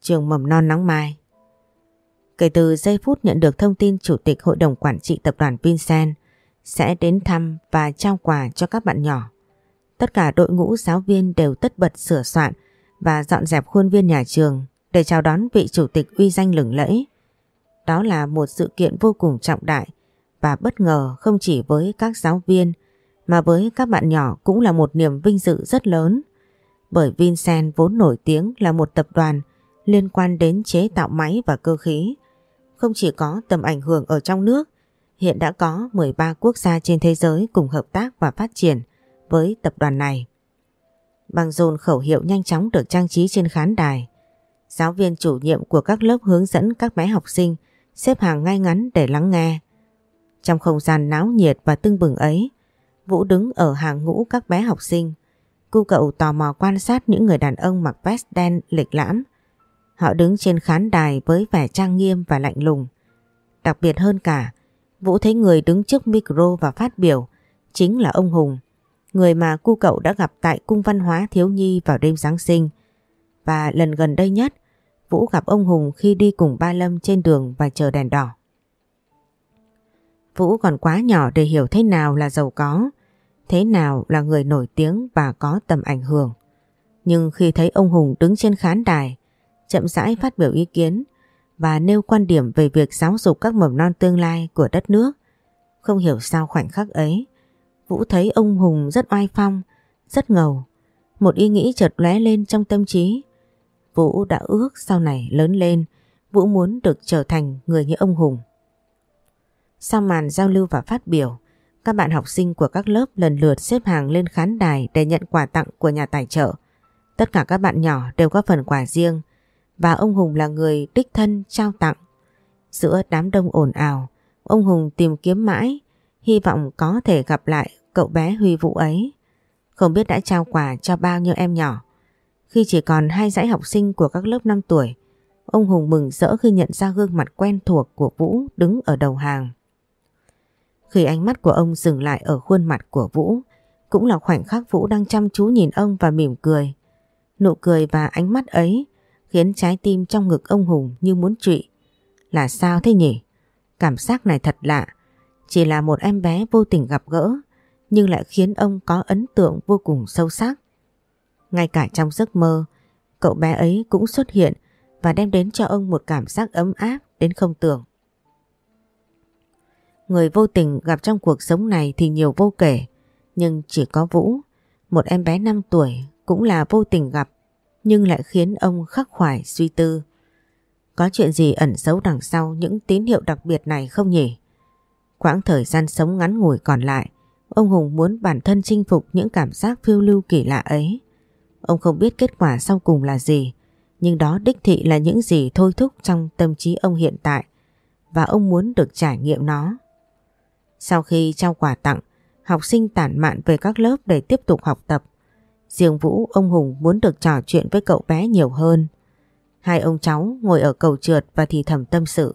Speaker 1: Trường mầm non nắng mai Kể từ giây phút nhận được thông tin Chủ tịch Hội đồng Quản trị Tập đoàn Vincent sẽ đến thăm và trao quà cho các bạn nhỏ. Tất cả đội ngũ giáo viên đều tất bật sửa soạn và dọn dẹp khuôn viên nhà trường để chào đón vị Chủ tịch uy danh lừng lẫy. Đó là một sự kiện vô cùng trọng đại và bất ngờ không chỉ với các giáo viên mà với các bạn nhỏ cũng là một niềm vinh dự rất lớn. Bởi Vincent vốn nổi tiếng là một tập đoàn liên quan đến chế tạo máy và cơ khí. Không chỉ có tầm ảnh hưởng ở trong nước, hiện đã có 13 quốc gia trên thế giới cùng hợp tác và phát triển với tập đoàn này. Bằng dồn khẩu hiệu nhanh chóng được trang trí trên khán đài. Giáo viên chủ nhiệm của các lớp hướng dẫn các bé học sinh xếp hàng ngay ngắn để lắng nghe. Trong không gian náo nhiệt và tưng bừng ấy, Vũ đứng ở hàng ngũ các bé học sinh. Cô cậu tò mò quan sát những người đàn ông mặc vest đen lịch lãm. Họ đứng trên khán đài với vẻ trang nghiêm và lạnh lùng. Đặc biệt hơn cả, Vũ thấy người đứng trước micro và phát biểu chính là ông Hùng, người mà cu cậu đã gặp tại Cung Văn hóa Thiếu Nhi vào đêm Giáng sinh. Và lần gần đây nhất, Vũ gặp ông Hùng khi đi cùng ba Lâm trên đường và chờ đèn đỏ. Vũ còn quá nhỏ để hiểu thế nào là giàu có, thế nào là người nổi tiếng và có tầm ảnh hưởng. Nhưng khi thấy ông Hùng đứng trên khán đài, chậm rãi phát biểu ý kiến và nêu quan điểm về việc giáo dục các mầm non tương lai của đất nước, không hiểu sao khoảnh khắc ấy, Vũ thấy ông Hùng rất oai phong, rất ngầu. Một ý nghĩ chợt lóe lên trong tâm trí. Vũ đã ước sau này lớn lên, Vũ muốn được trở thành người như ông Hùng. Sau màn giao lưu và phát biểu, các bạn học sinh của các lớp lần lượt xếp hàng lên khán đài để nhận quà tặng của nhà tài trợ. Tất cả các bạn nhỏ đều có phần quà riêng và ông Hùng là người đích thân trao tặng. Giữa đám đông ồn ào, ông Hùng tìm kiếm mãi, hy vọng có thể gặp lại cậu bé Huy Vũ ấy. Không biết đã trao quà cho bao nhiêu em nhỏ. Khi chỉ còn hai dãy học sinh của các lớp 5 tuổi, ông Hùng mừng rỡ khi nhận ra gương mặt quen thuộc của Vũ đứng ở đầu hàng. Khi ánh mắt của ông dừng lại ở khuôn mặt của Vũ, cũng là khoảnh khắc Vũ đang chăm chú nhìn ông và mỉm cười. Nụ cười và ánh mắt ấy khiến trái tim trong ngực ông Hùng như muốn trụy. Là sao thế nhỉ? Cảm giác này thật lạ. Chỉ là một em bé vô tình gặp gỡ, nhưng lại khiến ông có ấn tượng vô cùng sâu sắc. Ngay cả trong giấc mơ, cậu bé ấy cũng xuất hiện và đem đến cho ông một cảm giác ấm áp đến không tưởng. Người vô tình gặp trong cuộc sống này thì nhiều vô kể, nhưng chỉ có Vũ, một em bé 5 tuổi cũng là vô tình gặp, nhưng lại khiến ông khắc khoải suy tư. Có chuyện gì ẩn giấu đằng sau những tín hiệu đặc biệt này không nhỉ? Quãng thời gian sống ngắn ngủi còn lại, ông Hùng muốn bản thân chinh phục những cảm giác phiêu lưu kỳ lạ ấy. Ông không biết kết quả sau cùng là gì, nhưng đó đích thị là những gì thôi thúc trong tâm trí ông hiện tại và ông muốn được trải nghiệm nó. Sau khi trao quà tặng, học sinh tản mạn về các lớp để tiếp tục học tập. Riêng Vũ, ông Hùng muốn được trò chuyện với cậu bé nhiều hơn. Hai ông cháu ngồi ở cầu trượt và thì thầm tâm sự.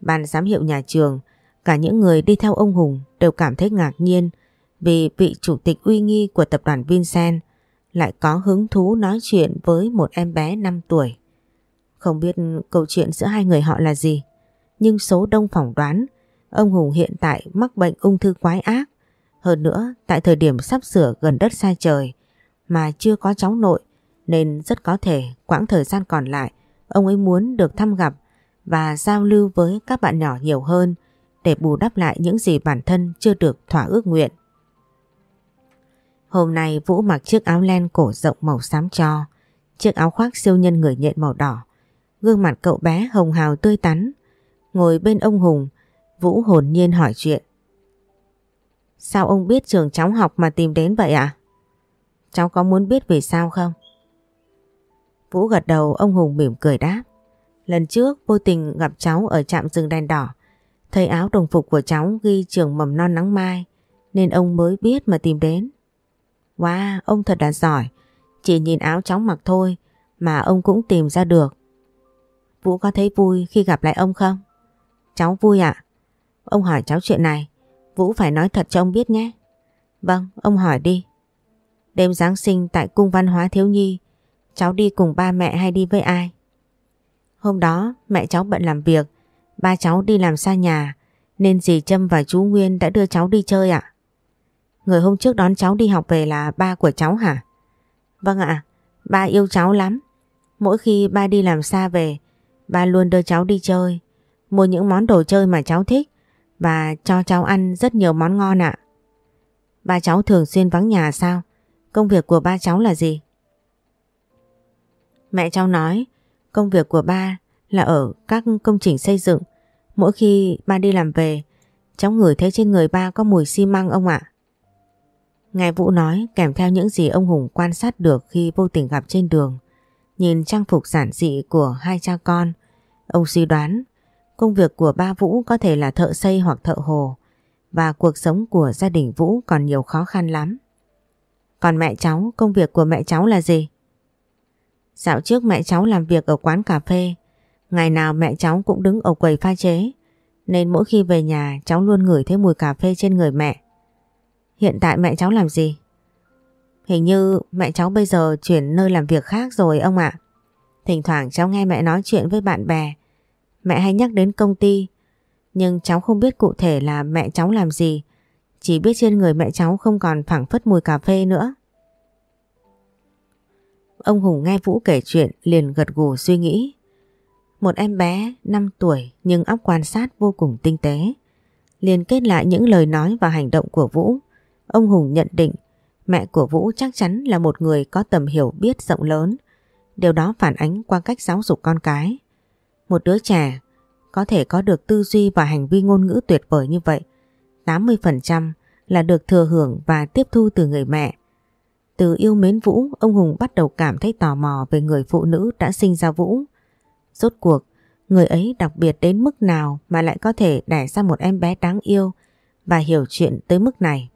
Speaker 1: Ban giám hiệu nhà trường, cả những người đi theo ông Hùng đều cảm thấy ngạc nhiên vì vị chủ tịch uy nghi của tập đoàn Vincent lại có hứng thú nói chuyện với một em bé 5 tuổi. Không biết câu chuyện giữa hai người họ là gì, nhưng số đông phỏng đoán ông Hùng hiện tại mắc bệnh ung thư quái ác. Hơn nữa, tại thời điểm sắp sửa gần đất sai trời mà chưa có cháu nội nên rất có thể quãng thời gian còn lại ông ấy muốn được thăm gặp và giao lưu với các bạn nhỏ nhiều hơn để bù đắp lại những gì bản thân chưa được thỏa ước nguyện. Hôm nay Vũ mặc chiếc áo len cổ rộng màu xám cho, chiếc áo khoác siêu nhân người nhện màu đỏ. Gương mặt cậu bé hồng hào tươi tắn, ngồi bên ông Hùng, Vũ hồn nhiên hỏi chuyện. Sao ông biết trường cháu học mà tìm đến vậy ạ? Cháu có muốn biết vì sao không? Vũ gật đầu ông Hùng mỉm cười đáp. Lần trước vô tình gặp cháu ở trạm rừng đèn đỏ. Thấy áo đồng phục của cháu ghi trường mầm non nắng mai nên ông mới biết mà tìm đến. Wow, ông thật là giỏi. Chỉ nhìn áo cháu mặc thôi mà ông cũng tìm ra được. Vũ có thấy vui khi gặp lại ông không? Cháu vui ạ. Ông hỏi cháu chuyện này. Vũ phải nói thật cho ông biết nhé. Vâng, ông hỏi đi. Đêm Giáng sinh tại Cung Văn hóa Thiếu Nhi, cháu đi cùng ba mẹ hay đi với ai? Hôm đó mẹ cháu bận làm việc, ba cháu đi làm xa nhà, nên dì Trâm và chú Nguyên đã đưa cháu đi chơi ạ. Người hôm trước đón cháu đi học về là ba của cháu hả? Vâng ạ, ba yêu cháu lắm. Mỗi khi ba đi làm xa về, ba luôn đưa cháu đi chơi, mua những món đồ chơi mà cháu thích và cho cháu ăn rất nhiều món ngon ạ. Ba cháu thường xuyên vắng nhà sao? Công việc của ba cháu là gì? Mẹ cháu nói công việc của ba là ở các công trình xây dựng. Mỗi khi ba đi làm về, cháu ngửi thấy trên người ba có mùi xi măng ông ạ. Ngài Vũ nói kèm theo những gì ông Hùng quan sát được khi vô tình gặp trên đường. Nhìn trang phục giản dị của hai cha con, ông suy đoán công việc của ba Vũ có thể là thợ xây hoặc thợ hồ và cuộc sống của gia đình Vũ còn nhiều khó khăn lắm. Còn mẹ cháu, công việc của mẹ cháu là gì? Dạo trước mẹ cháu làm việc ở quán cà phê, ngày nào mẹ cháu cũng đứng ở quầy pha chế, nên mỗi khi về nhà cháu luôn ngửi thấy mùi cà phê trên người mẹ. Hiện tại mẹ cháu làm gì? Hình như mẹ cháu bây giờ chuyển nơi làm việc khác rồi ông ạ. Thỉnh thoảng cháu nghe mẹ nói chuyện với bạn bè. Mẹ hay nhắc đến công ty. Nhưng cháu không biết cụ thể là mẹ cháu làm gì. Chỉ biết trên người mẹ cháu không còn phảng phất mùi cà phê nữa. Ông Hùng nghe Vũ kể chuyện liền gật gù suy nghĩ. Một em bé 5 tuổi nhưng óc quan sát vô cùng tinh tế. Liên kết lại những lời nói và hành động của Vũ. Ông Hùng nhận định mẹ của Vũ chắc chắn là một người có tầm hiểu biết rộng lớn. Điều đó phản ánh qua cách giáo dục con cái. Một đứa trẻ có thể có được tư duy và hành vi ngôn ngữ tuyệt vời như vậy. 80% là được thừa hưởng và tiếp thu từ người mẹ. Từ yêu mến Vũ, ông Hùng bắt đầu cảm thấy tò mò về người phụ nữ đã sinh ra Vũ. Rốt cuộc, người ấy đặc biệt đến mức nào mà lại có thể đẻ ra một em bé đáng yêu và hiểu chuyện tới mức này.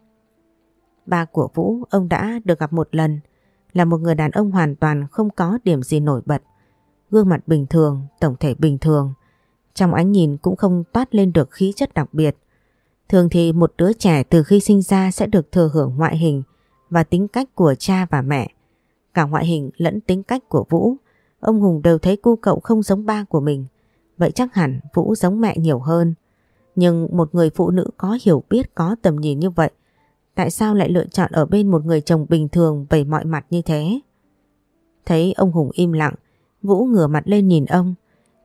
Speaker 1: Ba của Vũ ông đã được gặp một lần là một người đàn ông hoàn toàn không có điểm gì nổi bật. Gương mặt bình thường, tổng thể bình thường. Trong ánh nhìn cũng không toát lên được khí chất đặc biệt. Thường thì một đứa trẻ từ khi sinh ra sẽ được thừa hưởng ngoại hình và tính cách của cha và mẹ. Cả ngoại hình lẫn tính cách của Vũ, ông Hùng đều thấy cu cậu không giống ba của mình. Vậy chắc hẳn Vũ giống mẹ nhiều hơn. Nhưng một người phụ nữ có hiểu biết có tầm nhìn như vậy Tại sao lại lựa chọn ở bên một người chồng bình thường về mọi mặt như thế? Thấy ông Hùng im lặng, Vũ ngửa mặt lên nhìn ông.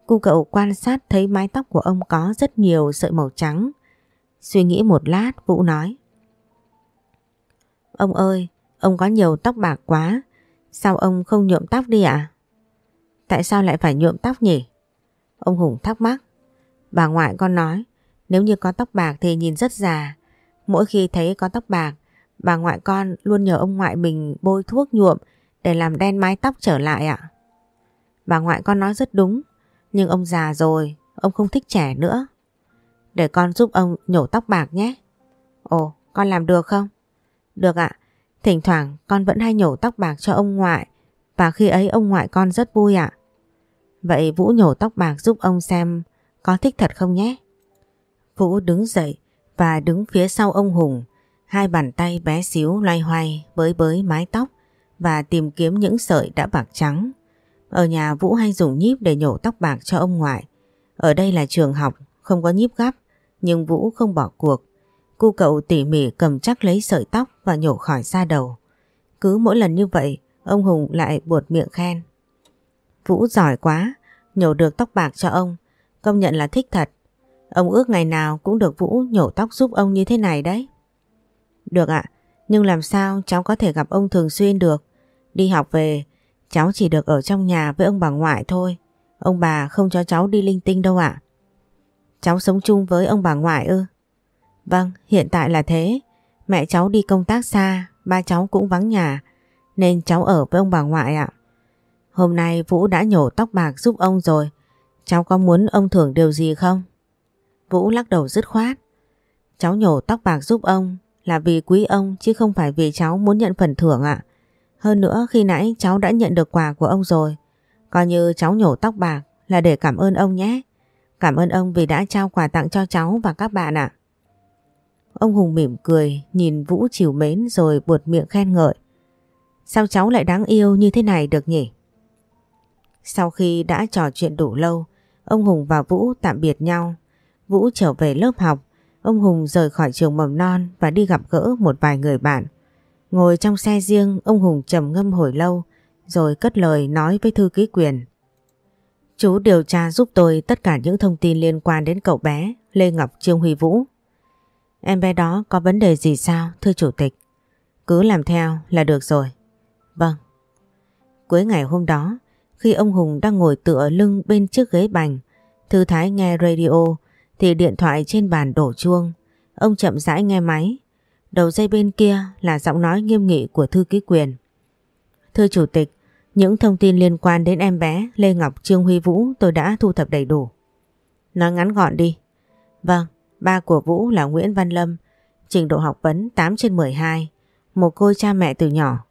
Speaker 1: Cô cậu quan sát thấy mái tóc của ông có rất nhiều sợi màu trắng. Suy nghĩ một lát, Vũ nói. Ông ơi, ông có nhiều tóc bạc quá. Sao ông không nhuộm tóc đi ạ? Tại sao lại phải nhuộm tóc nhỉ? Ông Hùng thắc mắc. Bà ngoại con nói, nếu như có tóc bạc thì nhìn rất già, Mỗi khi thấy có tóc bạc, bà ngoại con luôn nhờ ông ngoại mình bôi thuốc nhuộm để làm đen mái tóc trở lại ạ. Bà ngoại con nói rất đúng, nhưng ông già rồi, ông không thích trẻ nữa. Để con giúp ông nhổ tóc bạc nhé. Ồ, con làm được không? Được ạ, thỉnh thoảng con vẫn hay nhổ tóc bạc cho ông ngoại và khi ấy ông ngoại con rất vui ạ. Vậy Vũ nhổ tóc bạc giúp ông xem có thích thật không nhé? Vũ đứng dậy và đứng phía sau ông Hùng, hai bàn tay bé xíu loay hoay bới bới mái tóc và tìm kiếm những sợi đã bạc trắng. Ở nhà Vũ hay dùng nhíp để nhổ tóc bạc cho ông ngoại. Ở đây là trường học, không có nhíp gắp, nhưng Vũ không bỏ cuộc. Cô cậu tỉ mỉ cầm chắc lấy sợi tóc và nhổ khỏi da đầu. Cứ mỗi lần như vậy, ông Hùng lại buột miệng khen. Vũ giỏi quá, nhổ được tóc bạc cho ông, công nhận là thích thật. Ông ước ngày nào cũng được Vũ nhổ tóc giúp ông như thế này đấy. Được ạ, nhưng làm sao cháu có thể gặp ông thường xuyên được? Đi học về, cháu chỉ được ở trong nhà với ông bà ngoại thôi. Ông bà không cho cháu đi linh tinh đâu ạ. Cháu sống chung với ông bà ngoại ư? Vâng, hiện tại là thế. Mẹ cháu đi công tác xa, ba cháu cũng vắng nhà, nên cháu ở với ông bà ngoại ạ. Hôm nay Vũ đã nhổ tóc bạc giúp ông rồi. Cháu có muốn ông thưởng điều gì không? Vũ lắc đầu dứt khoát. Cháu nhổ tóc bạc giúp ông là vì quý ông chứ không phải vì cháu muốn nhận phần thưởng ạ. Hơn nữa, khi nãy cháu đã nhận được quà của ông rồi. Coi như cháu nhổ tóc bạc là để cảm ơn ông nhé. Cảm ơn ông vì đã trao quà tặng cho cháu và các bạn ạ. Ông Hùng mỉm cười, nhìn Vũ chiều mến rồi buột miệng khen ngợi. Sao cháu lại đáng yêu như thế này được nhỉ? Sau khi đã trò chuyện đủ lâu, ông Hùng và Vũ tạm biệt nhau. Vũ trở về lớp học, ông Hùng rời khỏi trường mầm non và đi gặp gỡ một vài người bạn. Ngồi trong xe riêng, ông Hùng trầm ngâm hồi lâu, rồi cất lời nói với thư ký quyền. Chú điều tra giúp tôi tất cả những thông tin liên quan đến cậu bé Lê Ngọc Trương Huy Vũ. Em bé đó có vấn đề gì sao, thưa chủ tịch? Cứ làm theo là được rồi. Vâng. Cuối ngày hôm đó, khi ông Hùng đang ngồi tựa lưng bên chiếc ghế bành, thư thái nghe radio, thì điện thoại trên bàn đổ chuông. Ông chậm rãi nghe máy. Đầu dây bên kia là giọng nói nghiêm nghị của thư ký quyền. Thưa chủ tịch, những thông tin liên quan đến em bé Lê Ngọc Trương Huy Vũ tôi đã thu thập đầy đủ. Nói ngắn gọn đi. Vâng, ba của Vũ là Nguyễn Văn Lâm, trình độ học vấn 8 trên 12, một cô cha mẹ từ nhỏ.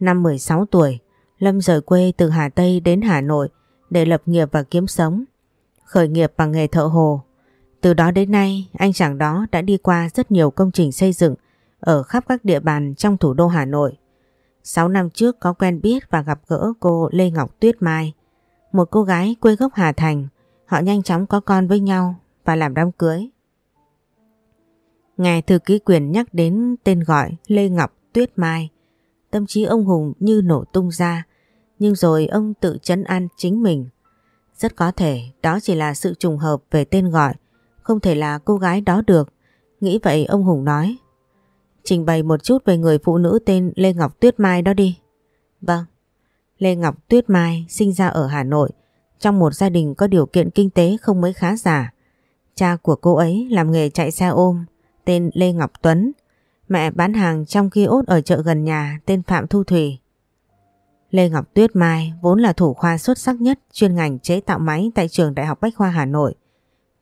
Speaker 1: Năm 16 tuổi, Lâm rời quê từ Hà Tây đến Hà Nội để lập nghiệp và kiếm sống. Khởi nghiệp bằng nghề thợ hồ. Từ đó đến nay, anh chàng đó đã đi qua rất nhiều công trình xây dựng ở khắp các địa bàn trong thủ đô Hà Nội. 6 năm trước có quen biết và gặp gỡ cô Lê Ngọc Tuyết Mai, một cô gái quê gốc Hà Thành. Họ nhanh chóng có con với nhau và làm đám cưới. Nghe thư ký quyền nhắc đến tên gọi Lê Ngọc Tuyết Mai, tâm trí ông Hùng như nổ tung ra, nhưng rồi ông tự chấn an chính mình. Rất có thể đó chỉ là sự trùng hợp về tên gọi, không thể là cô gái đó được. Nghĩ vậy ông Hùng nói. Trình bày một chút về người phụ nữ tên Lê Ngọc Tuyết Mai đó đi. Vâng. Lê Ngọc Tuyết Mai sinh ra ở Hà Nội, trong một gia đình có điều kiện kinh tế không mấy khá giả. Cha của cô ấy làm nghề chạy xe ôm, tên Lê Ngọc Tuấn. Mẹ bán hàng trong kiosk ở chợ gần nhà tên Phạm Thu Thủy. Lê Ngọc Tuyết Mai vốn là thủ khoa xuất sắc nhất chuyên ngành chế tạo máy tại trường Đại học Bách Khoa Hà Nội.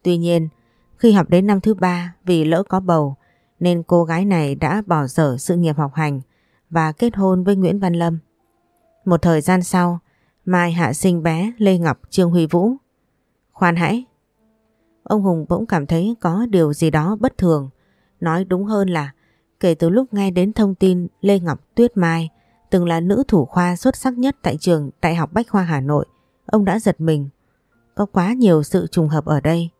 Speaker 1: Tuy nhiên, khi học đến năm thứ ba vì lỡ có bầu nên cô gái này đã bỏ dở sự nghiệp học hành và kết hôn với Nguyễn Văn Lâm. Một thời gian sau, Mai hạ sinh bé Lê Ngọc Trương Huy Vũ. Khoan hãy! Ông Hùng bỗng cảm thấy có điều gì đó bất thường. Nói đúng hơn là kể từ lúc nghe đến thông tin Lê Ngọc Tuyết Mai từng là nữ thủ khoa xuất sắc nhất tại trường Đại học Bách Khoa Hà Nội, ông đã giật mình. Có quá nhiều sự trùng hợp ở đây.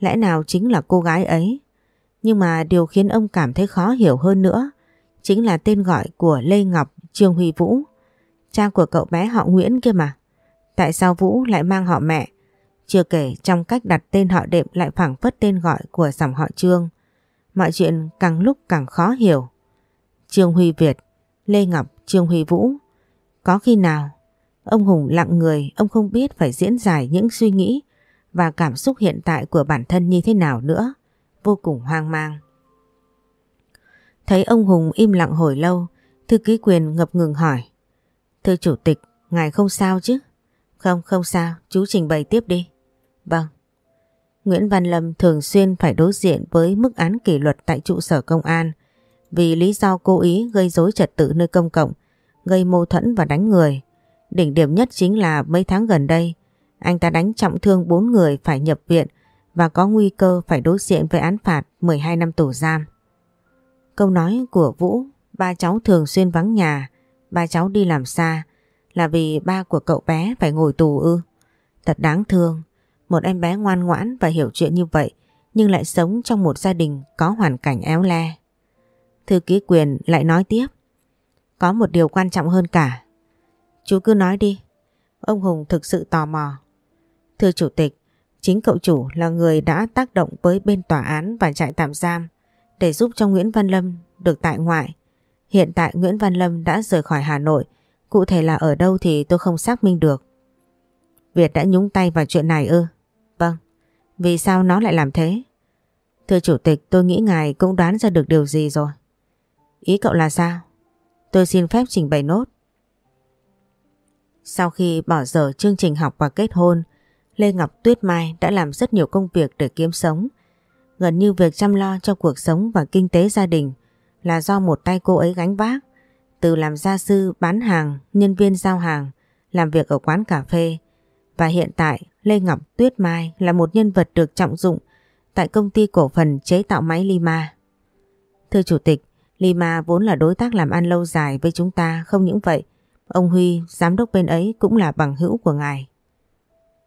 Speaker 1: Lẽ nào chính là cô gái ấy? Nhưng mà điều khiến ông cảm thấy khó hiểu hơn nữa chính là tên gọi của Lê Ngọc Trương Huy Vũ. Cha của cậu bé họ Nguyễn kia mà. Tại sao Vũ lại mang họ mẹ? Chưa kể trong cách đặt tên họ đệm lại phảng phất tên gọi của dòng họ Trương. Mọi chuyện càng lúc càng khó hiểu. Trương Huy Việt, Lê Ngọc Trương Huy Vũ. Có khi nào ông Hùng lặng người ông không biết phải diễn giải những suy nghĩ và cảm xúc hiện tại của bản thân như thế nào nữa. Vô cùng hoang mang. Thấy ông Hùng im lặng hồi lâu, thư ký quyền ngập ngừng hỏi. Thưa chủ tịch, ngài không sao chứ? Không, không sao, chú trình bày tiếp đi. Vâng. Nguyễn Văn Lâm thường xuyên phải đối diện với mức án kỷ luật tại trụ sở công an vì lý do cố ý gây dối trật tự nơi công cộng, gây mâu thuẫn và đánh người. Đỉnh điểm nhất chính là mấy tháng gần đây, Anh ta đánh trọng thương bốn người phải nhập viện và có nguy cơ phải đối diện với án phạt 12 năm tù giam. Câu nói của Vũ, ba cháu thường xuyên vắng nhà, ba cháu đi làm xa, là vì ba của cậu bé phải ngồi tù ư. Thật đáng thương, một em bé ngoan ngoãn và hiểu chuyện như vậy nhưng lại sống trong một gia đình có hoàn cảnh éo le. Thư ký quyền lại nói tiếp. Có một điều quan trọng hơn cả. Chú cứ nói đi. Ông Hùng thực sự tò mò. Thưa Chủ tịch, chính cậu chủ là người đã tác động với bên tòa án và trại tạm giam để giúp cho Nguyễn Văn Lâm được tại ngoại. Hiện tại Nguyễn Văn Lâm đã rời khỏi Hà Nội, cụ thể là ở đâu thì tôi không xác minh được. Việt đã nhúng tay vào chuyện này ư? Vâng. Vì sao nó lại làm thế? Thưa Chủ tịch, tôi nghĩ ngài cũng đoán ra được điều gì rồi. Ý cậu là sao? Tôi xin phép trình bày nốt. Sau khi bỏ dở chương trình học và kết hôn, Lê Ngọc Tuyết Mai đã làm rất nhiều công việc để kiếm sống. Gần như việc chăm lo cho cuộc sống và kinh tế gia đình là do một tay cô ấy gánh vác. Từ làm gia sư, bán hàng, nhân viên giao hàng, làm việc ở quán cà phê. Và hiện tại Lê Ngọc Tuyết Mai là một nhân vật được trọng dụng tại công ty cổ phần chế tạo máy Lima. Thưa Chủ tịch, Lima vốn là đối tác làm ăn lâu dài với chúng ta, không những vậy, ông Huy, giám đốc bên ấy cũng là bằng hữu của ngài.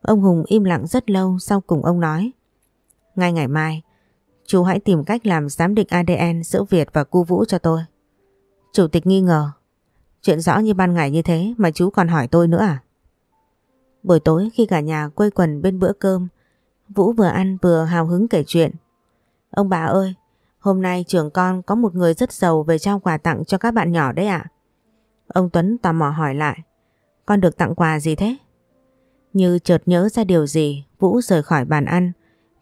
Speaker 1: Ông Hùng im lặng rất lâu sau cùng ông nói. Ngay ngày mai, chú hãy tìm cách làm giám định ADN giữa Việt và cu Vũ cho tôi. Chủ tịch nghi ngờ. Chuyện rõ như ban ngày như thế mà chú còn hỏi tôi nữa à? Buổi tối khi cả nhà quây quần bên bữa cơm, Vũ vừa ăn vừa hào hứng kể chuyện. Ông bà ơi, hôm nay trưởng con có một người rất giàu về trao quà tặng cho các bạn nhỏ đấy ạ. Ông Tuấn tò mò hỏi lại, con được tặng quà gì thế? Như chợt nhớ ra điều gì, Vũ rời khỏi bàn ăn.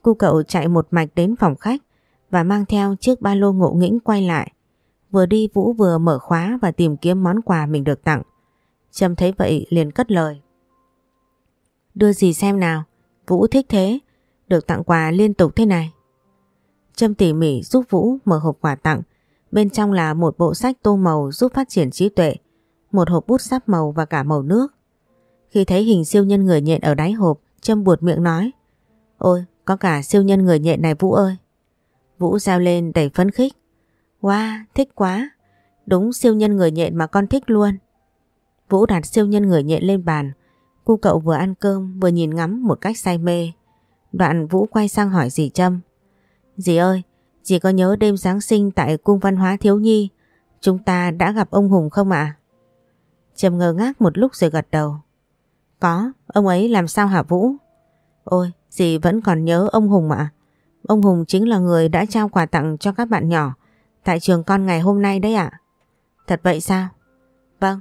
Speaker 1: Cô cậu chạy một mạch đến phòng khách và mang theo chiếc ba lô ngộ nghĩnh quay lại. Vừa đi Vũ vừa mở khóa và tìm kiếm món quà mình được tặng. Trâm thấy vậy liền cất lời. Đưa gì xem nào, Vũ thích thế, được tặng quà liên tục thế này. Trâm tỉ mỉ giúp Vũ mở hộp quà tặng. Bên trong là một bộ sách tô màu giúp phát triển trí tuệ, một hộp bút sáp màu và cả màu nước. Khi thấy hình siêu nhân người nhện ở đáy hộp, Trâm buột miệng nói Ôi, có cả siêu nhân người nhện này Vũ ơi. Vũ giao lên đầy phấn khích. Wow, thích quá. Đúng siêu nhân người nhện mà con thích luôn. Vũ đặt siêu nhân người nhện lên bàn. Cô cậu vừa ăn cơm vừa nhìn ngắm một cách say mê. Đoạn Vũ quay sang hỏi dì Trâm. Dì ơi, dì có nhớ đêm Giáng sinh tại cung văn hóa thiếu nhi chúng ta đã gặp ông Hùng không ạ? Trầm ngơ ngác một lúc rồi gật đầu. Có, ông ấy làm sao hả Vũ? Ôi, dì vẫn còn nhớ ông Hùng ạ. Ông Hùng chính là người đã trao quà tặng cho các bạn nhỏ tại trường con ngày hôm nay đấy ạ. Thật vậy sao? Vâng.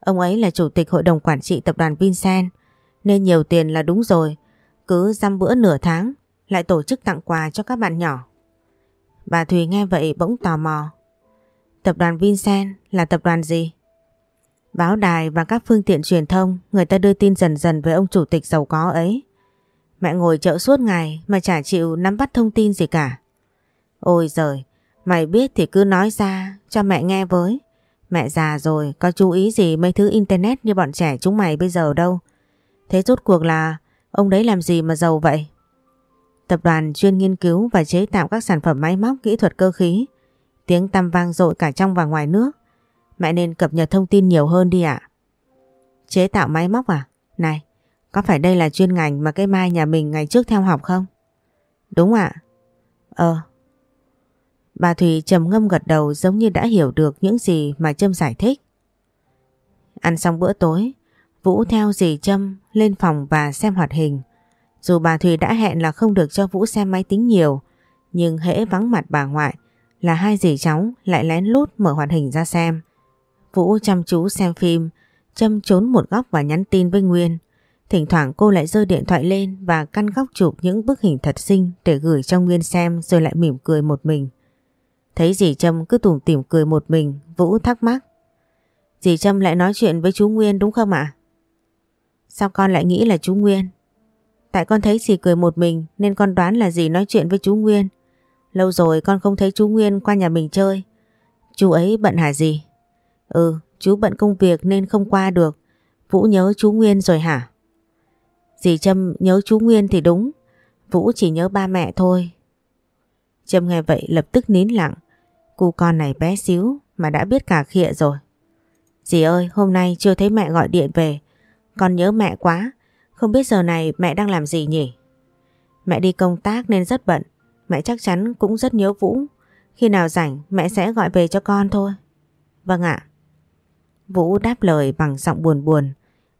Speaker 1: Ông ấy là chủ tịch hội đồng quản trị tập đoàn Vincent nên nhiều tiền là đúng rồi. Cứ dăm bữa nửa tháng lại tổ chức tặng quà cho các bạn nhỏ. Bà Thùy nghe vậy bỗng tò mò. Tập đoàn Vincent là tập đoàn gì? Báo đài và các phương tiện truyền thông người ta đưa tin dần dần về ông chủ tịch giàu có ấy. Mẹ ngồi chợ suốt ngày mà chả chịu nắm bắt thông tin gì cả. Ôi giời, mày biết thì cứ nói ra cho mẹ nghe với. Mẹ già rồi, có chú ý gì mấy thứ internet như bọn trẻ chúng mày bây giờ đâu. Thế rốt cuộc là ông đấy làm gì mà giàu vậy? Tập đoàn chuyên nghiên cứu và chế tạo các sản phẩm máy móc kỹ thuật cơ khí. Tiếng tăm vang dội cả trong và ngoài nước. Mẹ nên cập nhật thông tin nhiều hơn đi ạ. Chế tạo máy móc à? Này, có phải đây là chuyên ngành mà cái Mai nhà mình ngày trước theo học không? Đúng ạ. Ờ. Bà Thùy trầm ngâm gật đầu giống như đã hiểu được những gì mà Trâm giải thích. Ăn xong bữa tối, Vũ theo dì Trâm lên phòng và xem hoạt hình. Dù bà Thùy đã hẹn là không được cho Vũ xem máy tính nhiều, nhưng hễ vắng mặt bà ngoại là hai dì cháu lại lén lút mở hoạt hình ra xem. Vũ chăm chú xem phim, châm trốn một góc và nhắn tin với Nguyên. Thỉnh thoảng cô lại giơ điện thoại lên và căn góc chụp những bức hình thật xinh để gửi cho Nguyên xem rồi lại mỉm cười một mình. Thấy dì Trâm cứ tủm tỉm cười một mình, Vũ thắc mắc. Dì Trâm lại nói chuyện với chú Nguyên đúng không ạ? Sao con lại nghĩ là chú Nguyên? Tại con thấy dì cười một mình nên con đoán là dì nói chuyện với chú Nguyên. Lâu rồi con không thấy chú Nguyên qua nhà mình chơi. Chú ấy bận hả gì? Ừ, chú bận công việc nên không qua được. Vũ nhớ chú Nguyên rồi hả? Dì Trâm nhớ chú Nguyên thì đúng, Vũ chỉ nhớ ba mẹ thôi. Trâm nghe vậy lập tức nín lặng, cu con này bé xíu mà đã biết cả khịa rồi. Dì ơi, hôm nay chưa thấy mẹ gọi điện về, con nhớ mẹ quá, không biết giờ này mẹ đang làm gì nhỉ? Mẹ đi công tác nên rất bận, mẹ chắc chắn cũng rất nhớ Vũ. Khi nào rảnh mẹ sẽ gọi về cho con thôi. Vâng ạ. Vũ đáp lời bằng giọng buồn buồn.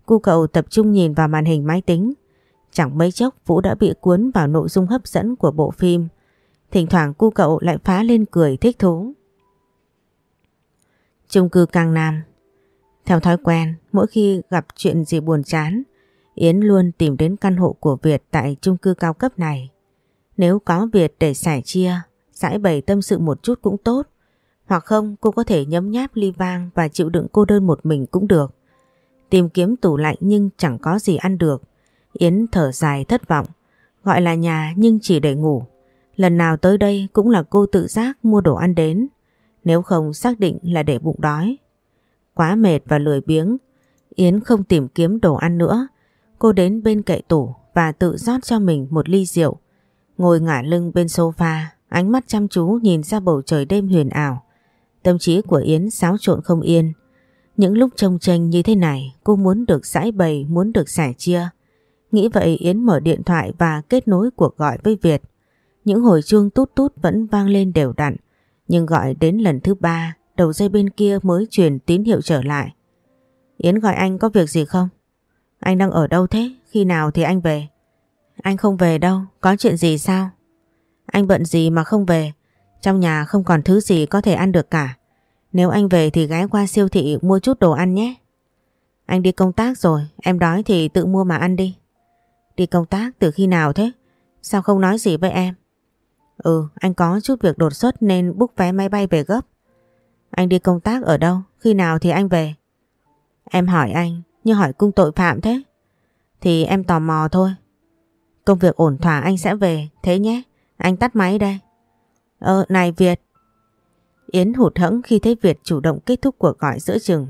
Speaker 1: Cô cậu tập trung nhìn vào màn hình máy tính. Chẳng mấy chốc Vũ đã bị cuốn vào nội dung hấp dẫn của bộ phim. Thỉnh thoảng cô cậu lại phá lên cười thích thú. Trung cư Cang Nam Theo thói quen, mỗi khi gặp chuyện gì buồn chán, Yến luôn tìm đến căn hộ của Việt tại chung cư cao cấp này. Nếu có Việt để sẻ chia, giải bày tâm sự một chút cũng tốt. Hoặc không cô có thể nhấm nháp ly vang và chịu đựng cô đơn một mình cũng được. Tìm kiếm tủ lạnh nhưng chẳng có gì ăn được. Yến thở dài thất vọng. Gọi là nhà nhưng chỉ để ngủ. Lần nào tới đây cũng là cô tự giác mua đồ ăn đến. Nếu không xác định là để bụng đói. Quá mệt và lười biếng. Yến không tìm kiếm đồ ăn nữa. Cô đến bên kệ tủ và tự rót cho mình một ly rượu. Ngồi ngả lưng bên sofa, ánh mắt chăm chú nhìn ra bầu trời đêm huyền ảo. Tâm trí của Yến xáo trộn không yên. Những lúc trông tranh như thế này, cô muốn được giải bày, muốn được sẻ chia. Nghĩ vậy Yến mở điện thoại và kết nối cuộc gọi với Việt. Những hồi chuông tút tút vẫn vang lên đều đặn, nhưng gọi đến lần thứ ba, đầu dây bên kia mới truyền tín hiệu trở lại. Yến gọi anh có việc gì không? Anh đang ở đâu thế? Khi nào thì anh về? Anh không về đâu, có chuyện gì sao? Anh bận gì mà không về? Trong nhà không còn thứ gì có thể ăn được cả. Nếu anh về thì ghé qua siêu thị mua chút đồ ăn nhé. Anh đi công tác rồi, em đói thì tự mua mà ăn đi. Đi công tác từ khi nào thế? Sao không nói gì với em? Ừ, anh có chút việc đột xuất nên book vé máy bay về gấp. Anh đi công tác ở đâu? Khi nào thì anh về? Em hỏi anh, như hỏi cung tội phạm thế. Thì em tò mò thôi. Công việc ổn thỏa anh sẽ về, thế nhé. Anh tắt máy đây. Ờ, này Việt. Yến hụt hẫng khi thấy Việt chủ động kết thúc cuộc gọi giữa chừng.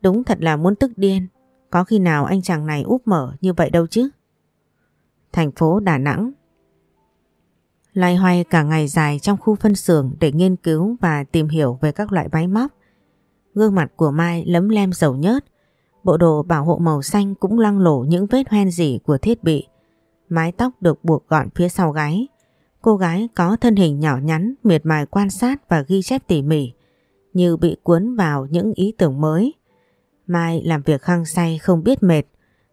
Speaker 1: Đúng thật là muốn tức điên. Có khi nào anh chàng này úp mở như vậy đâu chứ? Thành phố Đà Nẵng Loay hoay cả ngày dài trong khu phân xưởng để nghiên cứu và tìm hiểu về các loại máy móc. Gương mặt của Mai lấm lem dầu nhớt, bộ đồ bảo hộ màu xanh cũng loang lổ những vết hoen dỉ của thiết bị. Mái tóc được buộc gọn phía sau gáy. Cô gái có thân hình nhỏ nhắn, miệt mài quan sát và ghi chép tỉ mỉ, như bị cuốn vào những ý tưởng mới. Mai làm việc hăng say không biết mệt,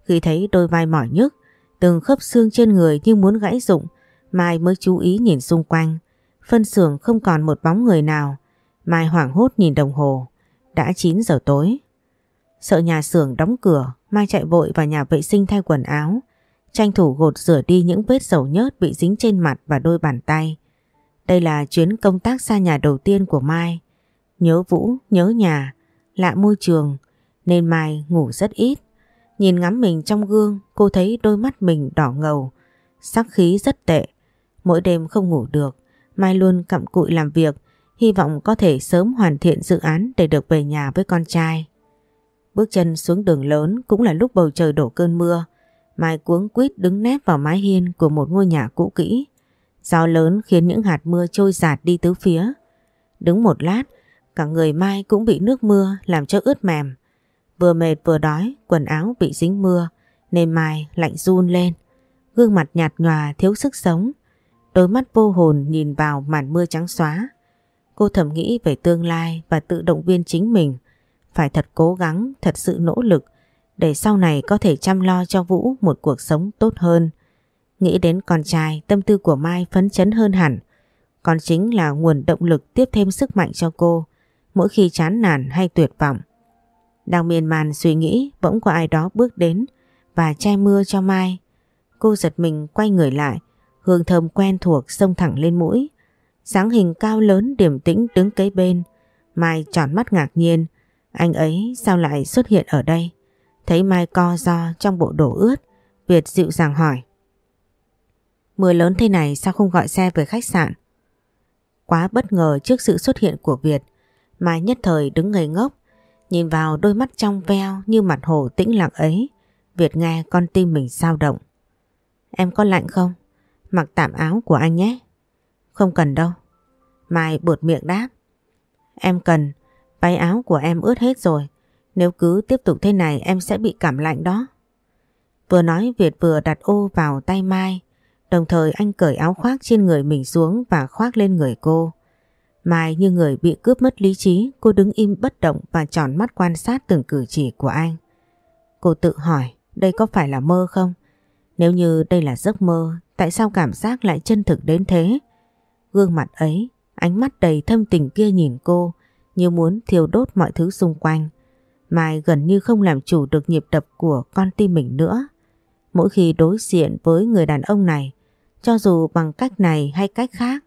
Speaker 1: khi thấy đôi vai mỏi nhức, từng khớp xương trên người như muốn gãy rụng, Mai mới chú ý nhìn xung quanh. Phân xưởng không còn một bóng người nào. Mai hoảng hốt nhìn đồng hồ. Đã 9 giờ tối. Sợ nhà xưởng đóng cửa, Mai chạy vội vào nhà vệ sinh thay quần áo. Tranh thủ gột rửa đi những vết dầu nhớt bị dính trên mặt và đôi bàn tay. Đây là chuyến công tác xa nhà đầu tiên của Mai. Nhớ Vũ, nhớ nhà, lạ môi trường, nên Mai ngủ rất ít. Nhìn ngắm mình trong gương, cô thấy đôi mắt mình đỏ ngầu, sắc khí rất tệ. Mỗi đêm không ngủ được, Mai luôn cặm cụi làm việc, hy vọng có thể sớm hoàn thiện dự án để được về nhà với con trai. Bước chân xuống đường lớn cũng là lúc bầu trời đổ cơn mưa. Mai cuống quýt đứng nép vào mái hiên của một ngôi nhà cũ kỹ. Gió lớn khiến những hạt mưa trôi giạt đi tứ phía. Đứng một lát, cả người Mai cũng bị nước mưa làm cho ướt mềm. Vừa mệt vừa đói, quần áo bị dính mưa, nên Mai lạnh run lên. Gương mặt nhạt nhòa thiếu sức sống. Đôi mắt vô hồn nhìn vào màn mưa trắng xóa. Cô thầm nghĩ về tương lai và tự động viên chính mình. Phải thật cố gắng, thật sự nỗ lực để sau này có thể chăm lo cho Vũ một cuộc sống tốt hơn. Nghĩ đến con trai, tâm tư của Mai phấn chấn hơn hẳn. Còn chính là nguồn động lực tiếp thêm sức mạnh cho cô mỗi khi chán nản hay tuyệt vọng. Đang miên man suy nghĩ bỗng có ai đó bước đến và che mưa cho Mai. Cô giật mình quay người lại, hương thơm quen thuộc xông thẳng lên mũi. Sáng hình cao lớn điềm tĩnh đứng kế bên. Mai tròn mắt ngạc nhiên, anh ấy sao lại xuất hiện ở đây? Thấy Mai co do trong bộ đồ ướt, Việt dịu dàng hỏi. Mưa lớn thế này sao không gọi xe về khách sạn? Quá bất ngờ trước sự xuất hiện của Việt, Mai nhất thời đứng ngây ngốc, nhìn vào đôi mắt trong veo như mặt hồ tĩnh lặng ấy. Việt nghe con tim mình sao động. Em có lạnh không? Mặc tạm áo của anh nhé. Không cần đâu. Mai buột miệng đáp. Em cần, váy áo của em ướt hết rồi. Nếu cứ tiếp tục thế này em sẽ bị cảm lạnh đó. Vừa nói Việt vừa đặt ô vào tay Mai, đồng thời anh cởi áo khoác trên người mình xuống và khoác lên người cô. Mai như người bị cướp mất lý trí, cô đứng im bất động và tròn mắt quan sát từng cử chỉ của anh. Cô tự hỏi, đây có phải là mơ không? Nếu như đây là giấc mơ, tại sao cảm giác lại chân thực đến thế? Gương mặt ấy, ánh mắt đầy thâm tình kia nhìn cô, như muốn thiêu đốt mọi thứ xung quanh. Mai gần như không làm chủ được nhịp đập của con tim mình nữa. Mỗi khi đối diện với người đàn ông này, cho dù bằng cách này hay cách khác,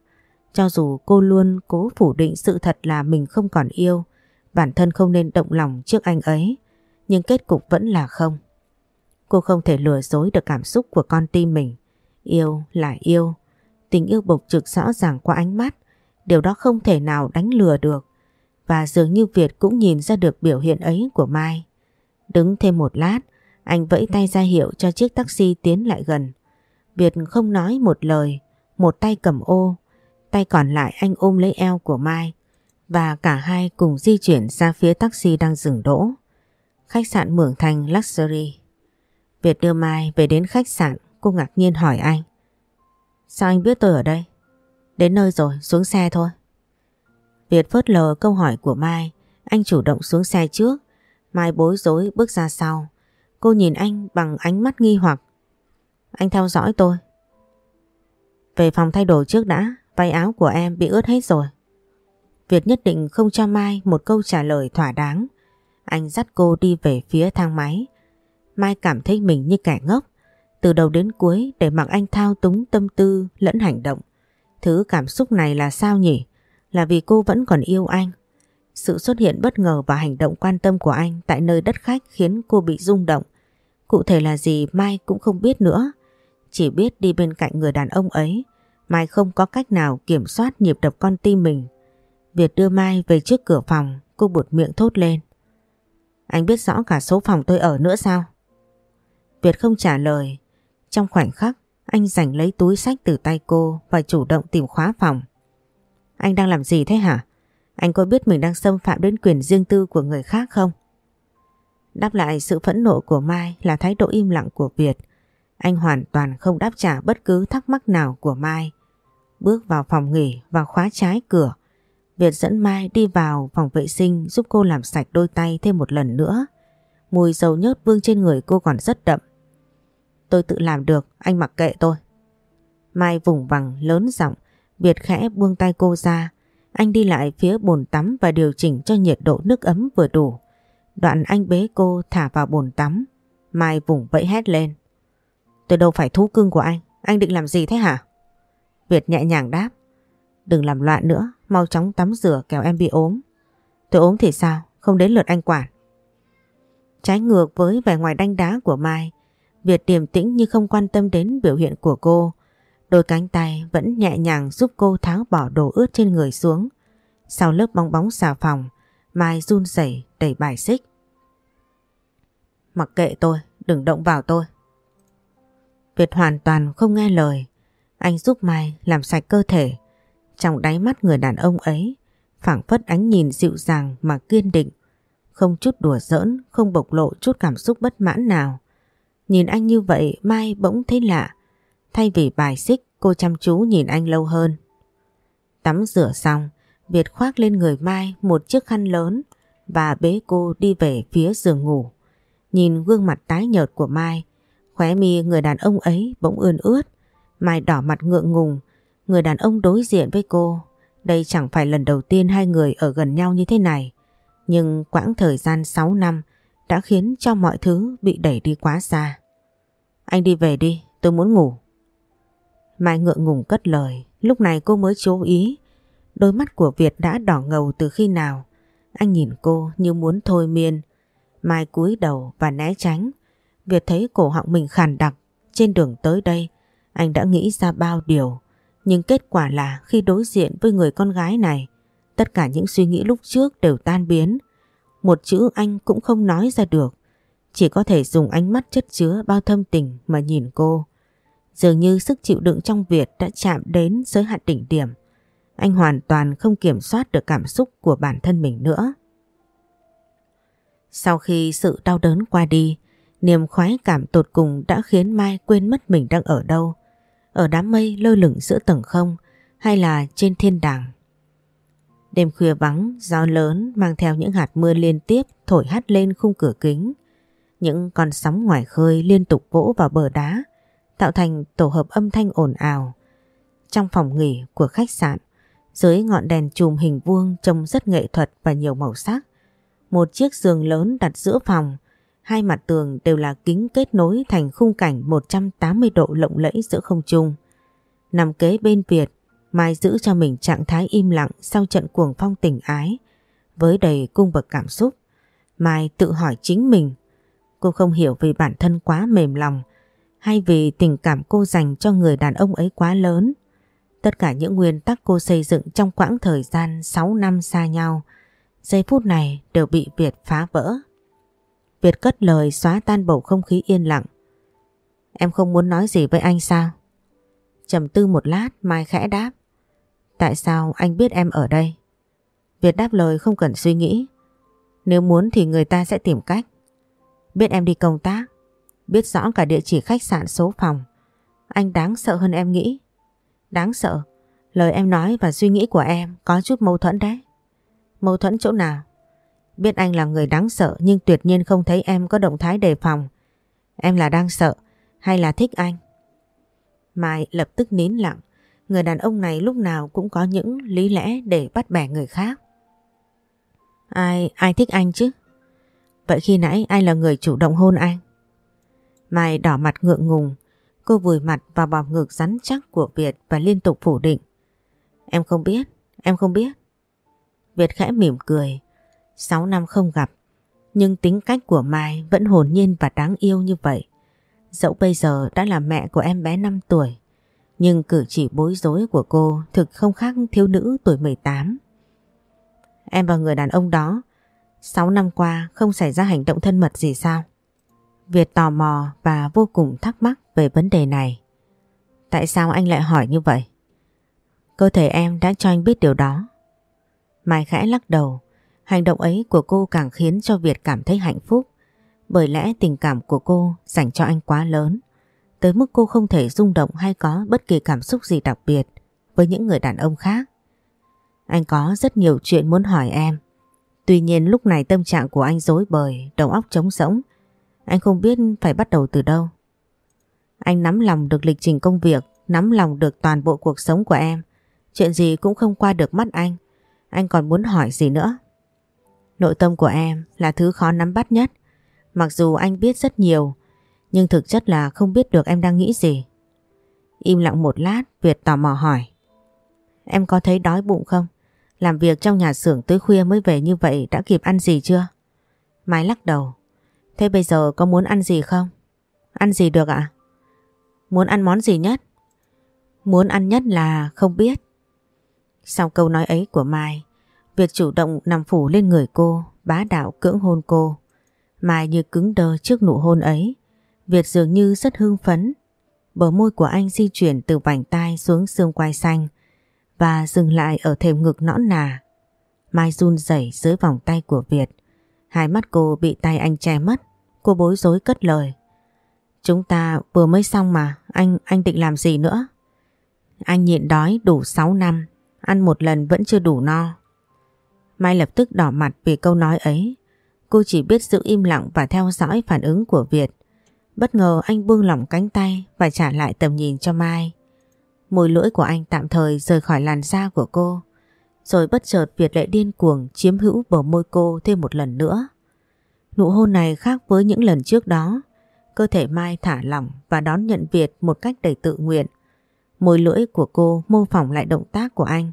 Speaker 1: cho dù cô luôn cố phủ định sự thật là mình không còn yêu, bản thân không nên động lòng trước anh ấy, nhưng kết cục vẫn là không. Cô không thể lừa dối được cảm xúc của con tim mình. Yêu là yêu, tình yêu bộc trực rõ ràng qua ánh mắt, điều đó không thể nào đánh lừa được. Và dường như Việt cũng nhìn ra được biểu hiện ấy của Mai. Đứng thêm một lát, anh vẫy tay ra hiệu cho chiếc taxi tiến lại gần. Việt không nói một lời, một tay cầm ô, tay còn lại anh ôm lấy eo của Mai và cả hai cùng di chuyển ra phía taxi đang dừng đỗ. Khách sạn Mường Thành Luxury. Việt đưa Mai về đến khách sạn, cô ngạc nhiên hỏi anh. Sao anh biết tôi ở đây? Đến nơi rồi, xuống xe thôi. Việt phớt lờ câu hỏi của Mai, anh chủ động xuống xe trước. Mai bối rối bước ra sau. Cô nhìn anh bằng ánh mắt nghi hoặc. Anh theo dõi tôi. Về phòng thay đồ trước đã, váy áo của em bị ướt hết rồi. Việt nhất định không cho Mai một câu trả lời thỏa đáng. Anh dắt cô đi về phía thang máy. Mai cảm thấy mình như kẻ ngốc. Từ đầu đến cuối để mặc anh thao túng tâm tư lẫn hành động. Thứ cảm xúc này là sao nhỉ? Là vì cô vẫn còn yêu anh. Sự xuất hiện bất ngờ và hành động quan tâm của anh tại nơi đất khách khiến cô bị rung động. Cụ thể là gì Mai cũng không biết nữa. Chỉ biết đi bên cạnh người đàn ông ấy, Mai không có cách nào kiểm soát nhịp đập con tim mình. Việt đưa Mai về trước cửa phòng, cô buột miệng thốt lên. Anh biết rõ cả số phòng tôi ở nữa sao? Việt không trả lời. Trong khoảnh khắc, anh giành lấy túi sách từ tay cô và chủ động tìm khóa phòng. Anh đang làm gì thế hả? Anh có biết mình đang xâm phạm đến quyền riêng tư của người khác không? Đáp lại sự phẫn nộ của Mai là thái độ im lặng của Việt. Anh hoàn toàn không đáp trả bất cứ thắc mắc nào của Mai. Bước vào phòng nghỉ và khóa trái cửa. Việt dẫn Mai đi vào phòng vệ sinh giúp cô làm sạch đôi tay thêm một lần nữa. Mùi dầu nhớt vương trên người cô còn rất đậm. Tôi tự làm được, anh mặc kệ tôi. Mai vùng vằng lớn giọng, Việt khẽ buông tay cô ra. Anh đi lại phía bồn tắm và điều chỉnh cho nhiệt độ nước ấm vừa đủ. Đoạn anh bế cô thả vào bồn tắm. Mai vùng vẫy hét lên. Tôi đâu phải thú cưng của anh, anh định làm gì thế hả? Việt nhẹ nhàng đáp. Đừng làm loạn nữa, mau chóng tắm rửa kéo em bị ốm. Tôi ốm thì sao, không đến lượt anh quản. Trái ngược với vẻ ngoài đanh đá của Mai, Việt điềm tĩnh như không quan tâm đến biểu hiện của cô. Đôi cánh tay vẫn nhẹ nhàng giúp cô tháo bỏ đồ ướt trên người xuống. Sau lớp bong bóng xà phòng, Mai run rẩy đẩy bài xích. Mặc kệ tôi, đừng động vào tôi. Việt hoàn toàn không nghe lời. Anh giúp Mai làm sạch cơ thể. Trong đáy mắt người đàn ông ấy, phảng phất ánh nhìn dịu dàng mà kiên định. Không chút đùa giỡn, không bộc lộ chút cảm xúc bất mãn nào. Nhìn anh như vậy Mai bỗng thấy lạ. Thay vì bài xích, cô chăm chú nhìn anh lâu hơn. Tắm rửa xong, Việt khoác lên người Mai một chiếc khăn lớn và bế cô đi về phía giường ngủ. Nhìn gương mặt tái nhợt của Mai, khóe mi người đàn ông ấy bỗng ươn ướt. Mai đỏ mặt ngượng ngùng, người đàn ông đối diện với cô. Đây chẳng phải lần đầu tiên hai người ở gần nhau như thế này. Nhưng quãng thời gian 6 năm đã khiến cho mọi thứ bị đẩy đi quá xa. Anh đi về đi, tôi muốn ngủ. Mai ngượng ngùng cất lời, lúc này cô mới chú ý. Đôi mắt của Việt đã đỏ ngầu từ khi nào. Anh nhìn cô như muốn thôi miên. Mai cúi đầu và né tránh. Việt thấy cổ họng mình khàn đặc. Trên đường tới đây, anh đã nghĩ ra bao điều. Nhưng kết quả là khi đối diện với người con gái này, tất cả những suy nghĩ lúc trước đều tan biến. Một chữ anh cũng không nói ra được. chỉ có thể dùng ánh mắt chất chứa bao thâm tình mà nhìn cô. Dường như sức chịu đựng trong Việt đã chạm đến giới hạn đỉnh điểm. Anh hoàn toàn không kiểm soát được cảm xúc của bản thân mình nữa. Sau khi sự đau đớn qua đi, niềm khoái cảm tột cùng đã khiến Mai quên mất mình đang ở đâu. Ở đám mây lơ lửng giữa tầng không hay là trên thiên đàng. Đêm khuya vắng, gió lớn mang theo những hạt mưa liên tiếp thổi hắt lên khung cửa kính. Những con sóng ngoài khơi liên tục vỗ vào bờ đá, tạo thành tổ hợp âm thanh ồn ào. Trong phòng nghỉ của khách sạn, dưới ngọn đèn chùm hình vuông trông rất nghệ thuật và nhiều màu sắc. Một chiếc giường lớn đặt giữa phòng, hai mặt tường đều là kính kết nối thành khung cảnh 180 độ lộng lẫy giữa không trung. Nằm kế bên Việt, Mai giữ cho mình trạng thái im lặng sau trận cuồng phong tình ái, với đầy cung bậc cảm xúc. Mai tự hỏi chính mình, cô không hiểu vì bản thân quá mềm lòng, hay vì tình cảm cô dành cho người đàn ông ấy quá lớn. Tất cả những nguyên tắc cô xây dựng trong quãng thời gian 6 năm xa nhau, giây phút này đều bị Việt phá vỡ. Việt cất lời xóa tan bầu không khí yên lặng. Em không muốn nói gì với anh sao? trầm tư một lát Mai khẽ đáp. Tại sao anh biết em ở đây? Việt đáp lời không cần suy nghĩ. Nếu muốn thì người ta sẽ tìm cách. Biết em đi công tác, biết rõ cả địa chỉ khách sạn số phòng. Anh đáng sợ hơn em nghĩ. Đáng sợ, lời em nói và suy nghĩ của em có chút mâu thuẫn đấy. Mâu thuẫn chỗ nào? Biết anh là người đáng sợ nhưng tuyệt nhiên không thấy em có động thái đề phòng. Em là đang sợ hay là thích anh? Mai lập tức nín lặng. Người đàn ông này lúc nào cũng có những lý lẽ để bắt bẻ người khác. Ai, ai thích anh chứ? Vậy khi nãy ai là người chủ động hôn anh? Mai đỏ mặt ngượng ngùng, cô vùi mặt vào bọc ngực rắn chắc của Việt và liên tục phủ định. Em không biết, em không biết. Việt khẽ mỉm cười. Sáu năm không gặp, nhưng tính cách của Mai vẫn hồn nhiên và đáng yêu như vậy. Dẫu bây giờ đã là mẹ của em bé 5 tuổi, nhưng cử chỉ bối rối của cô thực không khác thiếu nữ tuổi 18. Em và người đàn ông đó 6 năm qua không xảy ra hành động thân mật gì sao? Việt tò mò và vô cùng thắc mắc về vấn đề này. Tại sao anh lại hỏi như vậy? Cơ thể em đã cho anh biết điều đó. Mai khẽ lắc đầu, hành động ấy của cô càng khiến cho Việt cảm thấy hạnh phúc bởi lẽ tình cảm của cô dành cho anh quá lớn tới mức cô không thể rung động hay có bất kỳ cảm xúc gì đặc biệt với những người đàn ông khác. Anh có rất nhiều chuyện muốn hỏi em. Tuy nhiên lúc này tâm trạng của anh dối bời, đầu óc trống rỗng. Anh không biết phải bắt đầu từ đâu. Anh nắm lòng được lịch trình công việc, nắm lòng được toàn bộ cuộc sống của em. Chuyện gì cũng không qua được mắt anh. Anh còn muốn hỏi gì nữa? Nội tâm của em là thứ khó nắm bắt nhất. Mặc dù anh biết rất nhiều, nhưng thực chất là không biết được em đang nghĩ gì. Im lặng một lát, Việt tò mò hỏi. Em có thấy đói bụng không? Làm việc trong nhà xưởng tới khuya mới về như vậy đã kịp ăn gì chưa? Mai lắc đầu. Thế bây giờ có muốn ăn gì không? Ăn gì được ạ? Muốn ăn món gì nhất? Muốn ăn nhất là không biết. Sau câu nói ấy của Mai, Việt chủ động nằm phủ lên người cô, bá đạo cưỡng hôn cô. Mai như cứng đơ trước nụ hôn ấy. Việt dường như rất hưng phấn. Bờ môi của anh di chuyển từ vành tai xuống xương quai xanh và dừng lại ở thềm ngực nõn nà. Mai run rẩy dưới vòng tay của Việt. Hai mắt cô bị tay anh che mất. Cô bối rối cất lời. Chúng ta vừa mới xong mà, anh anh định làm gì nữa? Anh nhịn đói đủ 6 năm, ăn một lần vẫn chưa đủ no. Mai lập tức đỏ mặt vì câu nói ấy. Cô chỉ biết giữ im lặng và theo dõi phản ứng của Việt. Bất ngờ anh buông lỏng cánh tay và trả lại tầm nhìn cho Mai. Mùi lưỡi của anh tạm thời rời khỏi làn da của cô. Rồi bất chợt Việt lại điên cuồng chiếm hữu bờ môi cô thêm một lần nữa. Nụ hôn này khác với những lần trước đó. Cơ thể Mai thả lỏng và đón nhận Việt một cách đầy tự nguyện. Môi lưỡi của cô mô phỏng lại động tác của anh,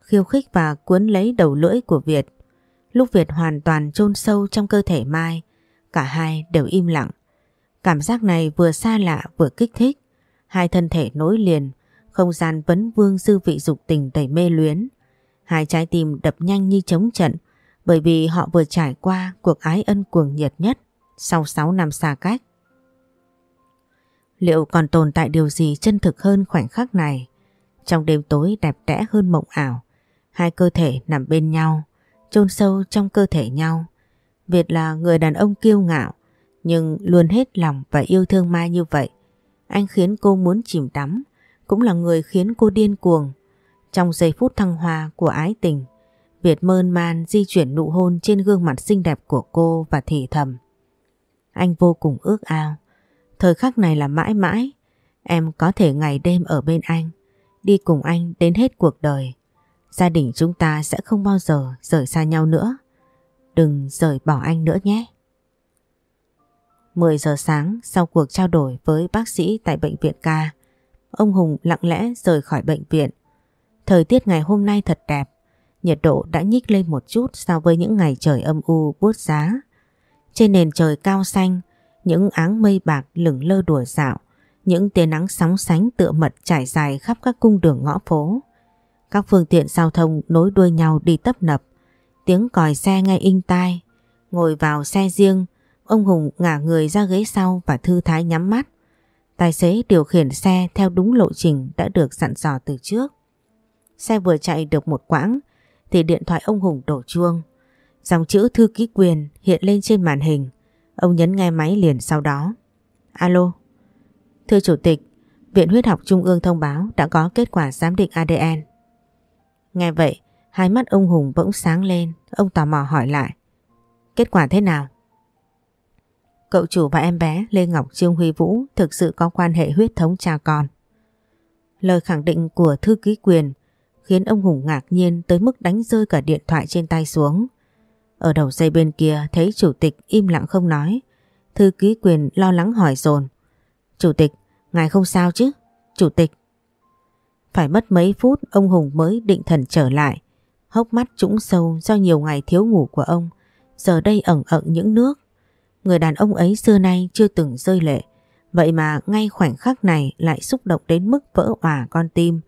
Speaker 1: khiêu khích và cuốn lấy đầu lưỡi của Việt. Lúc Việt hoàn toàn chôn sâu trong cơ thể Mai, cả hai đều im lặng. Cảm giác này vừa xa lạ vừa kích thích. Hai thân thể nối liền, không gian vấn vương dư vị dục tình đầy mê luyến. Hai trái tim đập nhanh như chống trận bởi vì họ vừa trải qua cuộc ái ân cuồng nhiệt nhất sau 6 năm xa cách. Liệu còn tồn tại điều gì chân thực hơn khoảnh khắc này? Trong đêm tối đẹp đẽ hơn mộng ảo, hai cơ thể nằm bên nhau, chôn sâu trong cơ thể nhau. Việt là người đàn ông kiêu ngạo, nhưng luôn hết lòng và yêu thương Mai như vậy. Anh khiến cô muốn chìm đắm, cũng là người khiến cô điên cuồng. Trong giây phút thăng hoa của ái tình, Việt mơn man di chuyển nụ hôn trên gương mặt xinh đẹp của cô và thì thầm. Anh vô cùng ước ao. Thời khắc này là mãi mãi, em có thể ngày đêm ở bên anh, đi cùng anh đến hết cuộc đời. Gia đình chúng ta sẽ không bao giờ rời xa nhau nữa. Đừng rời bỏ anh nữa nhé. 10 giờ sáng sau cuộc trao đổi với bác sĩ tại bệnh viện ca, ông Hùng lặng lẽ rời khỏi bệnh viện. Thời tiết ngày hôm nay thật đẹp, nhiệt độ đã nhích lên một chút so với những ngày trời âm u buốt giá. Trên nền trời cao xanh, những áng mây bạc lửng lơ đùa dạo, những tia nắng sóng sánh tựa mật trải dài khắp các cung đường ngõ phố. Các phương tiện giao thông nối đuôi nhau đi tấp nập, tiếng còi xe ngay in tai. Ngồi vào xe riêng, ông Hùng ngả người ra ghế sau và thư thái nhắm mắt. Tài xế điều khiển xe theo đúng lộ trình đã được dặn dò từ trước. Xe vừa chạy được một quãng thì điện thoại ông Hùng đổ chuông. Dòng chữ thư ký quyền hiện lên trên màn hình. Ông nhấn nghe máy liền sau đó. Alo. Thưa Chủ tịch, Viện Huyết học Trung ương thông báo đã có kết quả giám định ADN. Nghe vậy, hai mắt ông Hùng bỗng sáng lên, ông tò mò hỏi lại. Kết quả thế nào? Cậu chủ và em bé Lê Ngọc Trương Huy Vũ thực sự có quan hệ huyết thống cha con. Lời khẳng định của thư ký quyền khiến ông Hùng ngạc nhiên tới mức đánh rơi cả điện thoại trên tay xuống. Ở đầu dây bên kia thấy chủ tịch im lặng không nói. Thư ký quyền lo lắng hỏi dồn Chủ tịch, ngài không sao chứ? Chủ tịch. Phải mất mấy phút ông Hùng mới định thần trở lại. Hốc mắt trũng sâu do nhiều ngày thiếu ngủ của ông. Giờ đây ẩn ẩn những nước. Người đàn ông ấy xưa nay chưa từng rơi lệ. Vậy mà ngay khoảnh khắc này lại xúc động đến mức vỡ òa con tim.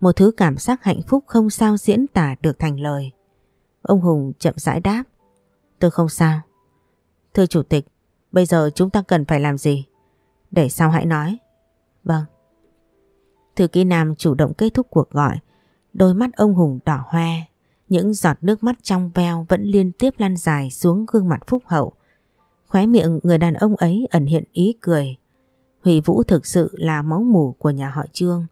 Speaker 1: Một thứ cảm giác hạnh phúc không sao diễn tả được thành lời. Ông Hùng chậm rãi đáp. Tôi không sao. Thưa Chủ tịch, bây giờ chúng ta cần phải làm gì? Để sau hãy nói. Vâng. Thư ký Nam chủ động kết thúc cuộc gọi. Đôi mắt ông Hùng đỏ hoe. Những giọt nước mắt trong veo vẫn liên tiếp lan dài xuống gương mặt phúc hậu. Khóe miệng người đàn ông ấy ẩn hiện ý cười. Huy Vũ thực sự là máu mủ của nhà họ Trương.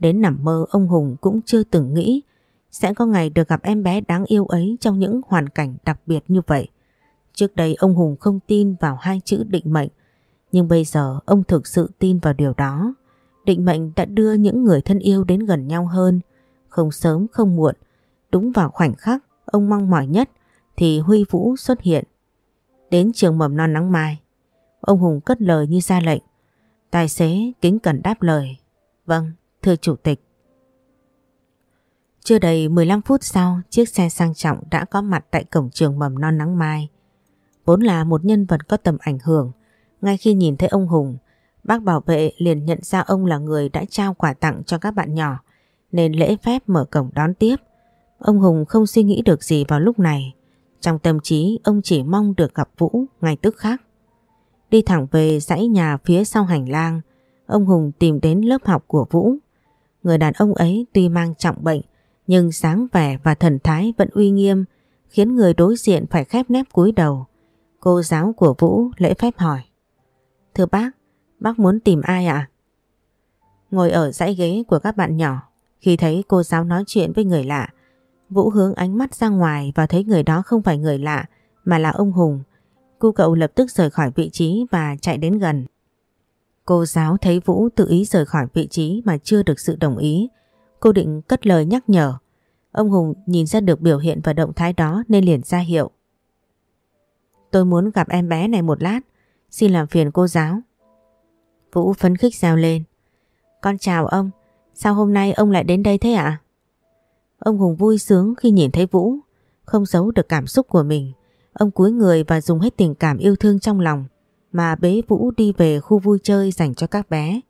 Speaker 1: Đến nằm mơ ông Hùng cũng chưa từng nghĩ sẽ có ngày được gặp em bé đáng yêu ấy trong những hoàn cảnh đặc biệt như vậy. Trước đây ông Hùng không tin vào hai chữ định mệnh, nhưng bây giờ ông thực sự tin vào điều đó. Định mệnh đã đưa những người thân yêu đến gần nhau hơn, không sớm không muộn. Đúng vào khoảnh khắc ông mong mỏi nhất thì Huy Vũ xuất hiện. Đến trường mầm non nắng mai, ông Hùng cất lời như ra lệnh. Tài xế kính cẩn đáp lời. Vâng, thưa chủ tịch. Chưa đầy 15 phút sau, chiếc xe sang trọng đã có mặt tại cổng trường mầm non nắng mai. Vốn là một nhân vật có tầm ảnh hưởng, ngay khi nhìn thấy ông Hùng, bác bảo vệ liền nhận ra ông là người đã trao quà tặng cho các bạn nhỏ, nên lễ phép mở cổng đón tiếp. Ông Hùng không suy nghĩ được gì vào lúc này. Trong tâm trí ông chỉ mong được gặp Vũ ngay tức khắc. Đi thẳng về dãy nhà phía sau hành lang, ông Hùng tìm đến lớp học của Vũ. Người đàn ông ấy tuy mang trọng bệnh nhưng sáng vẻ và thần thái vẫn uy nghiêm khiến người đối diện phải khép nép cúi đầu. Cô giáo của Vũ lễ phép hỏi. Thưa bác, bác muốn tìm ai ạ? Ngồi ở dãy ghế của các bạn nhỏ, khi thấy cô giáo nói chuyện với người lạ, Vũ hướng ánh mắt ra ngoài và thấy người đó không phải người lạ mà là ông Hùng. Cô cậu lập tức rời khỏi vị trí và chạy đến gần. Cô giáo thấy Vũ tự ý rời khỏi vị trí mà chưa được sự đồng ý Cô định cất lời nhắc nhở. Ông Hùng nhìn ra được biểu hiện và động thái đó nên liền ra hiệu. Tôi muốn gặp em bé này một lát. Xin làm phiền cô giáo. Vũ phấn khích reo lên. Con chào ông. Sao hôm nay ông lại đến đây thế ạ? Ông Hùng vui sướng khi nhìn thấy Vũ. Không giấu được cảm xúc của mình. Ông cúi người và dùng hết tình cảm yêu thương trong lòng mà bế Vũ đi về khu vui chơi dành cho các bé.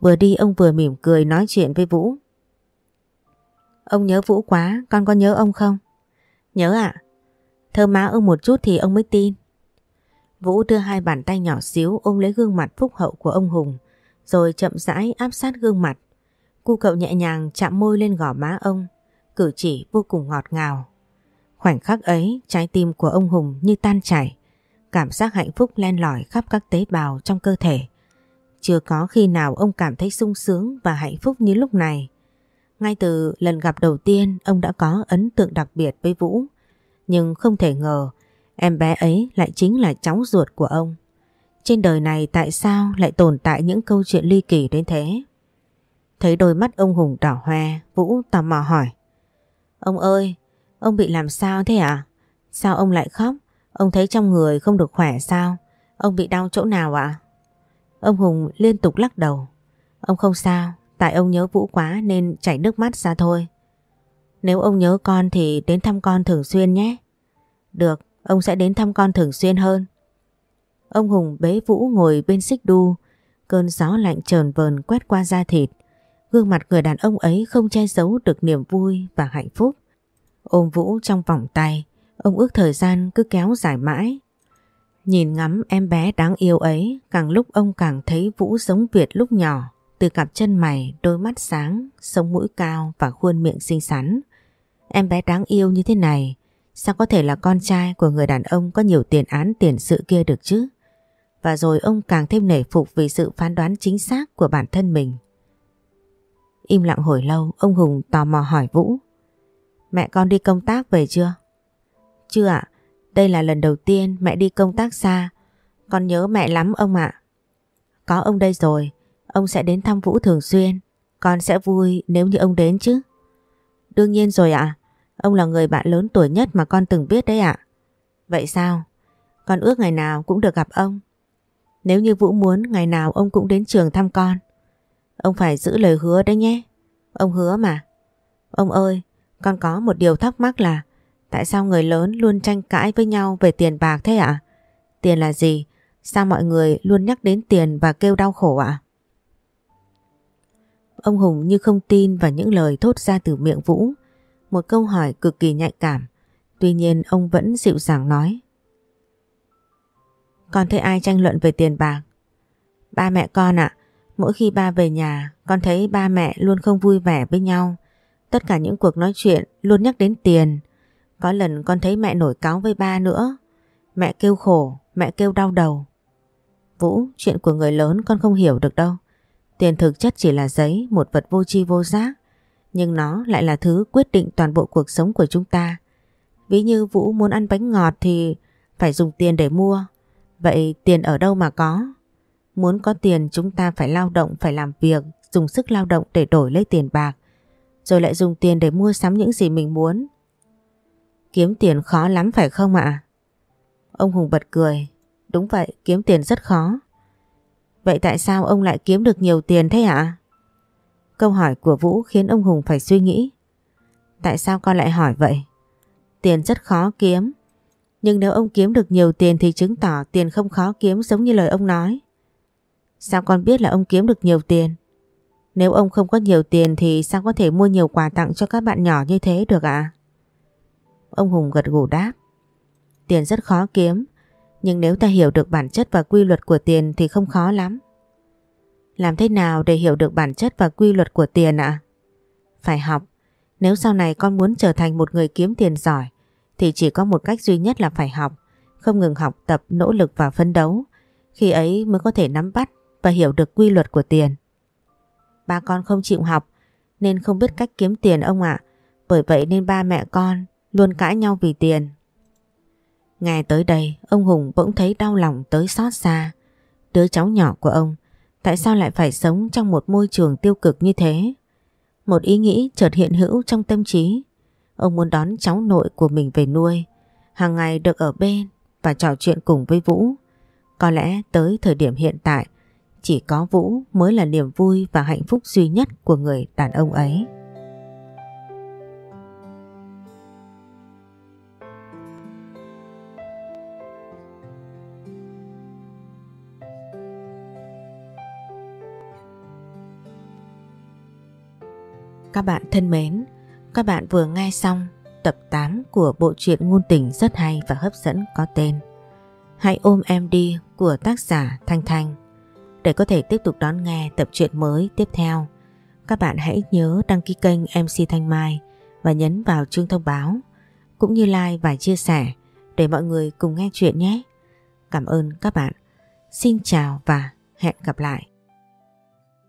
Speaker 1: Vừa đi ông vừa mỉm cười nói chuyện với Vũ. Ông nhớ Vũ quá, con có nhớ ông không? Nhớ ạ. À? Thơ má ông một chút thì ông mới tin. Vũ đưa hai bàn tay nhỏ xíu ôm lấy gương mặt phúc hậu của ông Hùng, rồi chậm rãi áp sát gương mặt. Cu cậu nhẹ nhàng chạm môi lên gò má ông, cử chỉ vô cùng ngọt ngào. Khoảnh khắc ấy, trái tim của ông Hùng như tan chảy, cảm giác hạnh phúc len lỏi khắp các tế bào trong cơ thể. Chưa có khi nào ông cảm thấy sung sướng và hạnh phúc như lúc này. Ngay từ lần gặp đầu tiên ông đã có ấn tượng đặc biệt với Vũ. Nhưng không thể ngờ em bé ấy lại chính là cháu ruột của ông. Trên đời này tại sao lại tồn tại những câu chuyện ly kỳ đến thế? Thấy đôi mắt ông Hùng đỏ hoe, Vũ tò mò hỏi. Ông ơi, ông bị làm sao thế ạ? À? Sao ông lại khóc? Ông thấy trong người không được khỏe sao? Ông bị đau chỗ nào ạ? Ông Hùng liên tục lắc đầu. Ông không sao, tại ông nhớ Vũ quá nên chảy nước mắt ra thôi. Nếu ông nhớ con thì đến thăm con thường xuyên nhé. Được, ông sẽ đến thăm con thường xuyên hơn. Ông Hùng bế Vũ ngồi bên xích đu, cơn gió lạnh trờn vờn quét qua da thịt. Gương mặt người đàn ông ấy không che giấu được niềm vui và hạnh phúc. Ôm Vũ trong vòng tay, ông ước thời gian cứ kéo dài mãi. Nhìn ngắm em bé đáng yêu ấy, càng lúc ông càng thấy Vũ giống Việt lúc nhỏ, từ cặp chân mày, đôi mắt sáng, sống mũi cao và khuôn miệng xinh xắn. Em bé đáng yêu như thế này, sao có thể là con trai của người đàn ông có nhiều tiền án tiền sự kia được chứ? Và rồi ông càng thêm nể phục vì sự phán đoán chính xác của bản thân mình. Im lặng hồi lâu, ông Hùng tò mò hỏi Vũ. Mẹ con đi công tác về chưa? Chưa ạ, đây là lần đầu tiên mẹ đi công tác xa. Con nhớ mẹ lắm ông ạ. Có ông đây rồi, ông sẽ đến thăm Vũ thường xuyên. Con sẽ vui nếu như ông đến chứ. Đương nhiên rồi ạ, ông là người bạn lớn tuổi nhất mà con từng biết đấy ạ. Vậy sao? Con ước ngày nào cũng được gặp ông. Nếu như Vũ muốn ngày nào ông cũng đến trường thăm con. Ông phải giữ lời hứa đấy nhé. Ông hứa mà. Ông ơi, con có một điều thắc mắc là tại sao người lớn luôn tranh cãi với nhau về tiền bạc thế ạ? Tiền là gì? Sao mọi người luôn nhắc đến tiền và kêu đau khổ ạ? Ông Hùng như không tin vào những lời thốt ra từ miệng Vũ. Một câu hỏi cực kỳ nhạy cảm. Tuy nhiên ông vẫn dịu dàng nói. Con thấy ai tranh luận về tiền bạc? Ba mẹ con ạ, mỗi khi ba về nhà, con thấy ba mẹ luôn không vui vẻ với nhau. Tất cả những cuộc nói chuyện luôn nhắc đến tiền. Có lần con thấy mẹ nổi cáo với ba nữa. Mẹ kêu khổ, mẹ kêu đau đầu. Vũ, chuyện của người lớn con không hiểu được đâu. Tiền thực chất chỉ là giấy, một vật vô tri vô giác. Nhưng nó lại là thứ quyết định toàn bộ cuộc sống của chúng ta. Ví như Vũ muốn ăn bánh ngọt thì phải dùng tiền để mua. Vậy tiền ở đâu mà có? Muốn có tiền chúng ta phải lao động, phải làm việc, dùng sức lao động để đổi lấy tiền bạc. Rồi lại dùng tiền để mua sắm những gì mình muốn. Kiếm tiền khó lắm phải không ạ? Ông Hùng bật cười. Đúng vậy, kiếm tiền rất khó. Vậy tại sao ông lại kiếm được nhiều tiền thế ạ? Câu hỏi của Vũ khiến ông Hùng phải suy nghĩ. Tại sao con lại hỏi vậy? Tiền rất khó kiếm. Nhưng nếu ông kiếm được nhiều tiền thì chứng tỏ tiền không khó kiếm giống như lời ông nói. Sao con biết là ông kiếm được nhiều tiền? Nếu ông không có nhiều tiền thì sao có thể mua nhiều quà tặng cho các bạn nhỏ như thế được ạ? Ông Hùng gật gù đáp. Tiền rất khó kiếm, nhưng nếu ta hiểu được bản chất và quy luật của tiền thì không khó lắm. Làm thế nào để hiểu được bản chất và quy luật của tiền ạ? Phải học. Nếu sau này con muốn trở thành một người kiếm tiền giỏi thì chỉ có một cách duy nhất là phải học, không ngừng học tập, nỗ lực và phấn đấu. Khi ấy mới có thể nắm bắt và hiểu được quy luật của tiền. Ba con không chịu học nên không biết cách kiếm tiền ông ạ. Bởi vậy nên ba mẹ con luôn cãi nhau vì tiền. Nghe tới đây, ông Hùng bỗng thấy đau lòng tới xót xa. Đứa cháu nhỏ của ông, tại sao lại phải sống trong một môi trường tiêu cực như thế? Một ý nghĩ chợt hiện hữu trong tâm trí. Ông muốn đón cháu nội của mình về nuôi, hàng ngày được ở bên và trò chuyện cùng với Vũ. Có lẽ tới thời điểm hiện tại, chỉ có Vũ mới là niềm vui và hạnh phúc duy nhất của người đàn ông ấy. Các bạn thân mến, các bạn vừa nghe xong tập 8 của bộ truyện ngôn tình rất hay và hấp dẫn có tên Hãy ôm em đi của tác giả Thanh Thanh. Để có thể tiếp tục đón nghe tập truyện mới tiếp theo, các bạn hãy nhớ đăng ký kênh MC Thanh Mai và nhấn vào chuông thông báo, cũng như like và chia sẻ để mọi người cùng nghe chuyện nhé. Cảm ơn các bạn. Xin chào và hẹn gặp lại.